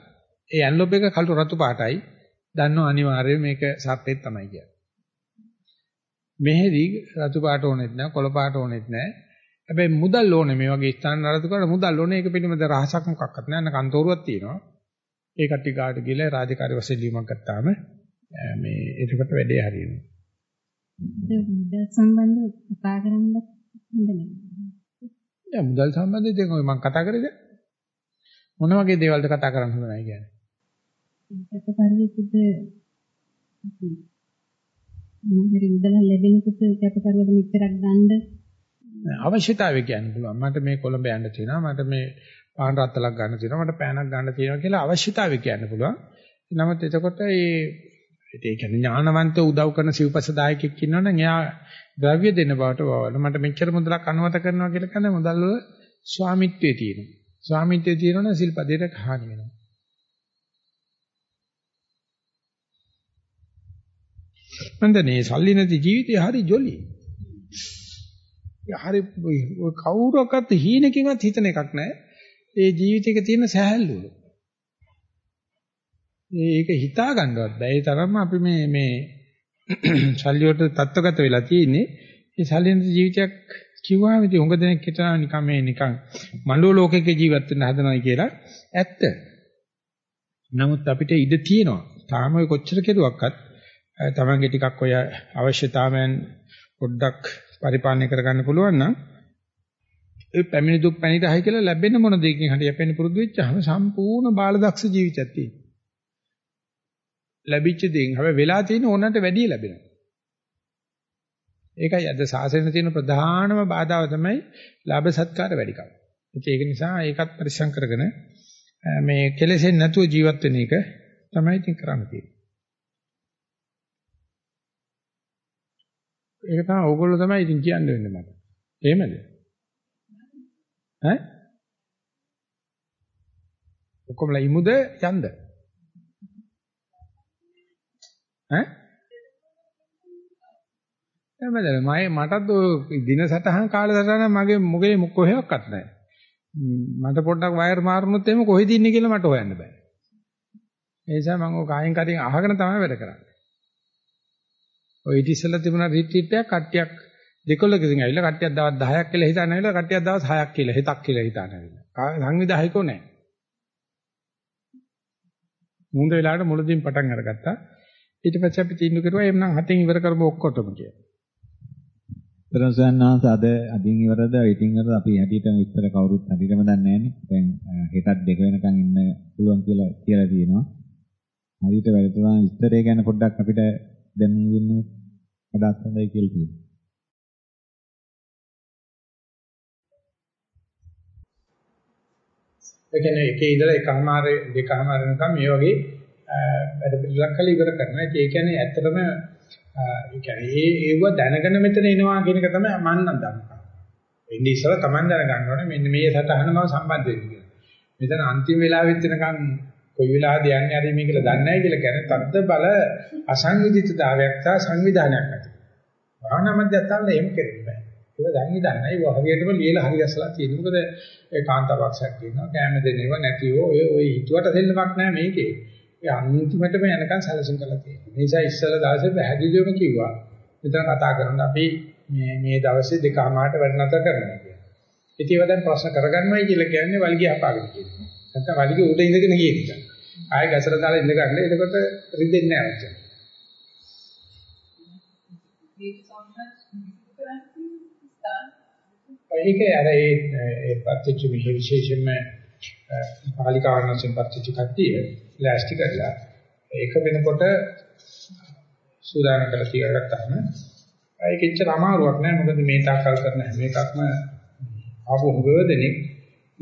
ඒ ඇන්ලොප් එක කළු රතු පාටයි. දන්නව අනිවාර්යයෙන් මේක සත්‍යෙත් තමයි කියන්නේ. මෙහෙදි රතු පාට ඕනෙත් නැහැ කොළ පාට ඕනෙත් නැහැ. හැබැයි මුදල් ඕනේ මේ වගේ ස්ථාන නරතු කරලා මුදල් ඕනේ ඒක පිළිබඳ රහසක් මොකක්වත් නැහැ. අන්න කන්තෝරුවක් තියෙනවා. ඒ කට්ටි ගාට ගිහලා රාජකාරී වශයෙන් ලියුමක් ගත්තාම මේ එතකොට වැඩේ හරියනවා. ඒක මුදල් සම්බන්ධව කතා කරන්න හොඳ නැහැ. දැන් මුදල් සම්බන්ධයෙන් ඔය මම කතා කරේද? මොන වගේ දේවල්ද කතා කරන්න හොඳ නැහැ කියන්නේ? ඒක පරිවිකුද මොනවාරි මුදල් ලැබෙනකොට කැපකරුවට මෙච්චරක් ගන්න අවශ්‍යතාවය කියන්න පුළුවන්. මට මේ කොළඹ යන්න තියෙනවා. මට මේ පාන් රත්තලක් ගන්න තියෙනවා. මට පෑනක් ගන්න තියෙනවා කියලා අවශ්‍යතාවය කියන්න පුළුවන්. නමුත් එතකොට මේ ඒ කියන්නේ ඥානවන්ත උදව් කරන සිව්පසදායකෙක් ඉන්නවනම් එයා ද්‍රව්‍ය දෙන බවට වවල මට මෙච්චර මුදලක් අනුමත කරනවා කියලා කියන්නේ මුදල් වල ස්වාමිත්වයේ තියෙනවා. ස්වාමිත්වයේ තියෙනවනම් සිල්පදයට හානි වෙනවා. මන්දනේ සල්ලි නැති ජීවිතය හරි ජොලි. හරි ඔය කවුරක්වත් හීනකින්වත් හිතන එකක් නැහැ. ඒ ජීවිතේක තියෙන සැහැල්ලුව. ඒක හිතා ගන්නවත් බෑ. ඒ තරම්ම අපි මේ මේ සල්ලි වලට තත්ත්වගත වෙලා තියෙන්නේ. මේ සල්ලි නැති ජීවිතයක් කිව්වම ඉතින් හොඟ දෙනෙක් හිතනවා නිකන් මේ නිකන් මනෝ ලෝකයක ජීවත් වෙන්න හදනවා කියලා. ඇත්ත. නමුත් අපිට ඉඩ තියෙනවා. තාම ඔය කොච්චර කෙරුවක්වත් තමන්ගේ ටිකක් ඔය අවශ්‍යතාවයන් පොඩ්ඩක් පරිපාලනය කරගන්න පුළුවන් නම් ඒ පැමිණි දුක් පැණිදහයි කියලා ලැබෙන මොන දෙයකින් හරි යැපෙන්න පුරුදු වෙච්චාම සම්පූර්ණ බාලදක්ෂ ජීවිතයක් තියෙනවා. ලැබිච්ච දේෙන් හැබැයි වෙලා තියෙන ඕනකට වැඩිය ලැබෙනවා. ඒකයි අද සාසනෙ තියෙන ප්‍රධානම බාධාව තමයි ලාභ සත්කාර වැඩිකම. ඒක නිසා ඒකත් පරිස්සම් කරගෙන මේ කෙලෙසෙන් නැතුව ජීවත් වෙන එක තමයි ඉතින් කරන්න තියෙන්නේ. ඒක තමයි ඕගොල්ලෝ තමයි ඉතින් කියන්න වෙන්නේ මට. එහෙමද? ඈ? ඔක්කොමලා ඉමුද යන්ද? ඈ? එමෙද මම මටත් දින සටහන් කාල සටහන මගේ මොකේ කොහෙවත් නැහැ. මට පොඩ්ඩක් වයර් මාරුනොත් එimhe කොහෙද ඉන්නේ කියලා මට හොයන්න බෑ. ඒ නිසා මම ඔය කායෙන් කටින් අහගෙන තමයි වැඩ කරන්නේ. ඔය ඉති ඉස්සෙල්ලා තිබුණා රිට්‍රීට් එකක් කට්ටියක් දෙකොල්ලකින් ඇවිල්ලා කට්ටියක් දවස් 10ක් කියලා හිතාන ඇවිල්ලා කට්ටියක් දවස් 6ක් කියලා හිතක් කියලා හිතාන ඇවිල්ලා. සංවිධායකෝ නැහැ. මුඳ වෙලාවට මුලදීන් පටන් අරගත්තා. ඊට පස්සේ අපි තීන්දුව කරුවා එම්නම් හතෙන් ඉවර කරමු ඔක්කොටම කියලා. තරසන්නාස අද අදින් ඉවරද ඉතින් ඉවරද අපි හැටියටම විස්තර කවුරුත් හරියටම දන්නේ නැහැනේ. දැන් හෙටත් දෙක වෙනකන් ඉන්න පුළුවන් කියලා කියලා තියෙනවා. හරියට වැඩිතුනා විස්තරය ගැන පොඩ්ඩක් අපිට දැනුම් දෙන්න වඩාත් හොඳයි කියලා කියනවා. ඒ කියන්නේ එකේ ඉඳලා එකමාර දෙකමාර වෙනකම් මේ වගේ වැඩ පිළිලක් කරලා ඉවර කරනවා. ඒ කියන්නේ ඇත්තටම ඒ කියන්නේ ඒ ඒව දැනගෙන මෙතන එනවා කියන එක තමයි මම නම් දන්නවා. එන්නේ ඉස්සර Taman දැනගන්න ඕනේ මෙන්න මේ සටහන මම සම්බන්ධ වෙන්නේ කියලා. මෙතන අන්තිම වෙලාවෙත් වෙනකන් කොයි වෙලාවද යන්නේ හරි මේ කියලා දන්නේ නැහැ කියලා කියන්නේ තද්ද බල අසංවිධිතතාවයක් සහ සංවිධානයක් නැති. භාවනා මධ්‍යස්ථානද එහෙම කෙරෙන්නේ නැහැ. ඒක දැන් ඉදන්නේ ඒ හරියටම ලියලා හරි ගැසලා තියෙනවා. මොකද ඒ කාන්තාවක්ෂයක් කියනවා කැම දෙන්නේව නැතිව ඔය ඔය හිතුවට දෙන්නවක් නැහැ මේකේ. ඒ අන්තිමටම යනකම් සැලසුම් කරලා තියෙනවා. ඒ නිසා ඉස්සල දවසේ පැහැදිලිවම කිව්වා. මෙතන කතා කරන අපි මේ මේ දවසේ දෙකමාරට වැඩ නැතර කරනවා කියලා. ඉතින් ඒවා දැන් ප්‍රශ්න කරගන්නවයි කියලා කියන්නේ වල්ගිය අපාගෙන කියනවා. නැත්නම් වලිගේ උඩ ඉඳගෙන ගියේ එක. ආයෙ ගැසර දාලා ඉඳ ගන්න. එතකොට රිදෙන්නේ නැහැ ඔච්චර. ඒකේ අර ඒ ඒ ප්‍රත්‍යක්ෂ විහෙ විශේෂයෙන්ම පාලිකාවන්සෙන් ප්‍රත්‍යක්ෂ කට්ටිය ලෑස්ති කරලා ඒක වෙනකොට සූදානම් කරලා තියාගත්තාම ඒක එච්චර අමාරුවක් නෑ මොකද මේ තාකල් කරන හැම එකක්ම ආපු හුඟවදෙනෙක්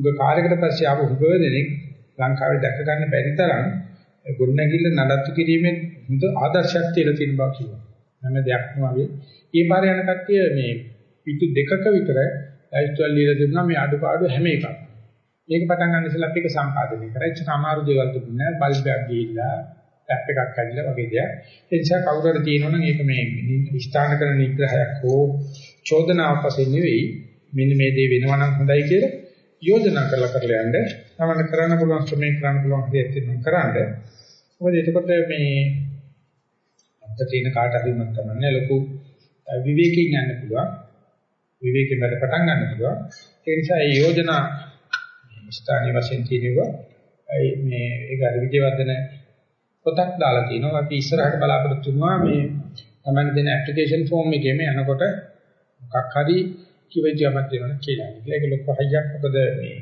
උග කාර්යකට පස්සේ ආපු හුඟවදෙනෙක් ලංකාවේ දැක ගන්න බැරි තරම් ගොඩනැගිල්ල නඩත්තු කිරීමේ හොඳ ආදර්ශයක් තියලා තියෙන බව කියනවා. හැම දෙයක්ම වගේ. ඊ පාර යන කට්ටිය මේ පිටු දෙකක විතර ලයිස්ට්වල් ලියලා තිබුණා මේ අඩුපාඩු හැම එකක්ම. මේක පටන් ගන්න ඉස්සෙල්ලා අපි ඒක සම්පාදනය කරා. ඒක සමහර දේවල් තිබුණේ නැහැ. බල්බයක් ගිහිල්ලා ටැප් එකක් ඇදිලා වගේ දෙයක්. ඒ නිසා කවුරු හරි තියෙනවනම් ඒක මේ විස්ථාන කරන නිග්‍රහයක් හෝ චෝදනාවක් වශයෙන් නෙවෙයි මෙන්න මේ දේ වෙනවා නම් හොඳයි කියලා යෝජනා කරලා කරලා යන්න තමයි කරන්න පුළුවන් ශ්‍රමයෙන් කරන්න පුළුවන් දෙයක් තියෙනවා කරන්න. මොකද එතකොට මේ අපිට තියෙන කාට හරි උනත් කමන්නේ ලොකු විවේකයෙන් යන්න පුළුවන්. විවේකයෙන් වැඩ පටන් ගන්න පුළුවන්. ඒ නිසා මේ යෝජනා ස්ථානීය වශයෙන් තියෙනවා මේ ඒක අර විජයවර්ධන පොතක් දාලා තිනවා අපි ඉස්සරහට බලාපොරොත්තු වෙනවා මේ තමයි දෙන ඇප්ලිකේෂන් ෆෝම් එකේම යනකොට මොකක් හරි කිවෙජියක් දෙනවා කියලා. ඒක ලොකු හයියක් මොකද මේ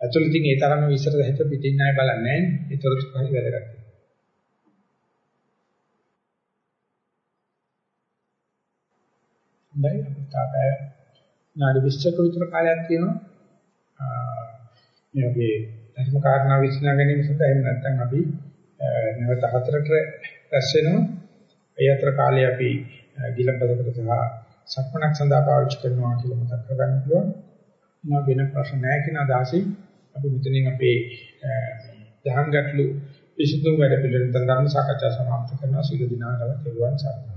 ඇතුළතින් ඒ තරම්ම විස්තර හිත පිටින් ආය බලන්නේ නැහැ. ඒතරත් හරි වැදගත්. හොඳයි අපිට තාපය නාඩි 20ක විතර කාලයක් තියෙනවා. මේ වගේ ධර්ම කාරණා විශ්ලේෂණ ගැනීම සඳහා එහෙම නැත්නම් අපි නැවත හතරට රැස් වෙනවා. ඒ අතර කාලේ අපි ගිලම්පදකට සහ සක්මණක් සඳහා පාවිච්චි කරනවා කියලා මතක් කරගන්න පුළුවන්. මොනවා වෙන ප්‍රශ්න නැහැ කියන අදහසින් අපි මෙතනින් අපේ දහම් ගැටළු විසඳුම් වැඩ පිළිවෙලෙන් ධර්ම සාකච්ඡා සමාප්ත කරනවා. සියලු දිනාටම තෙරුවන් සරණයි.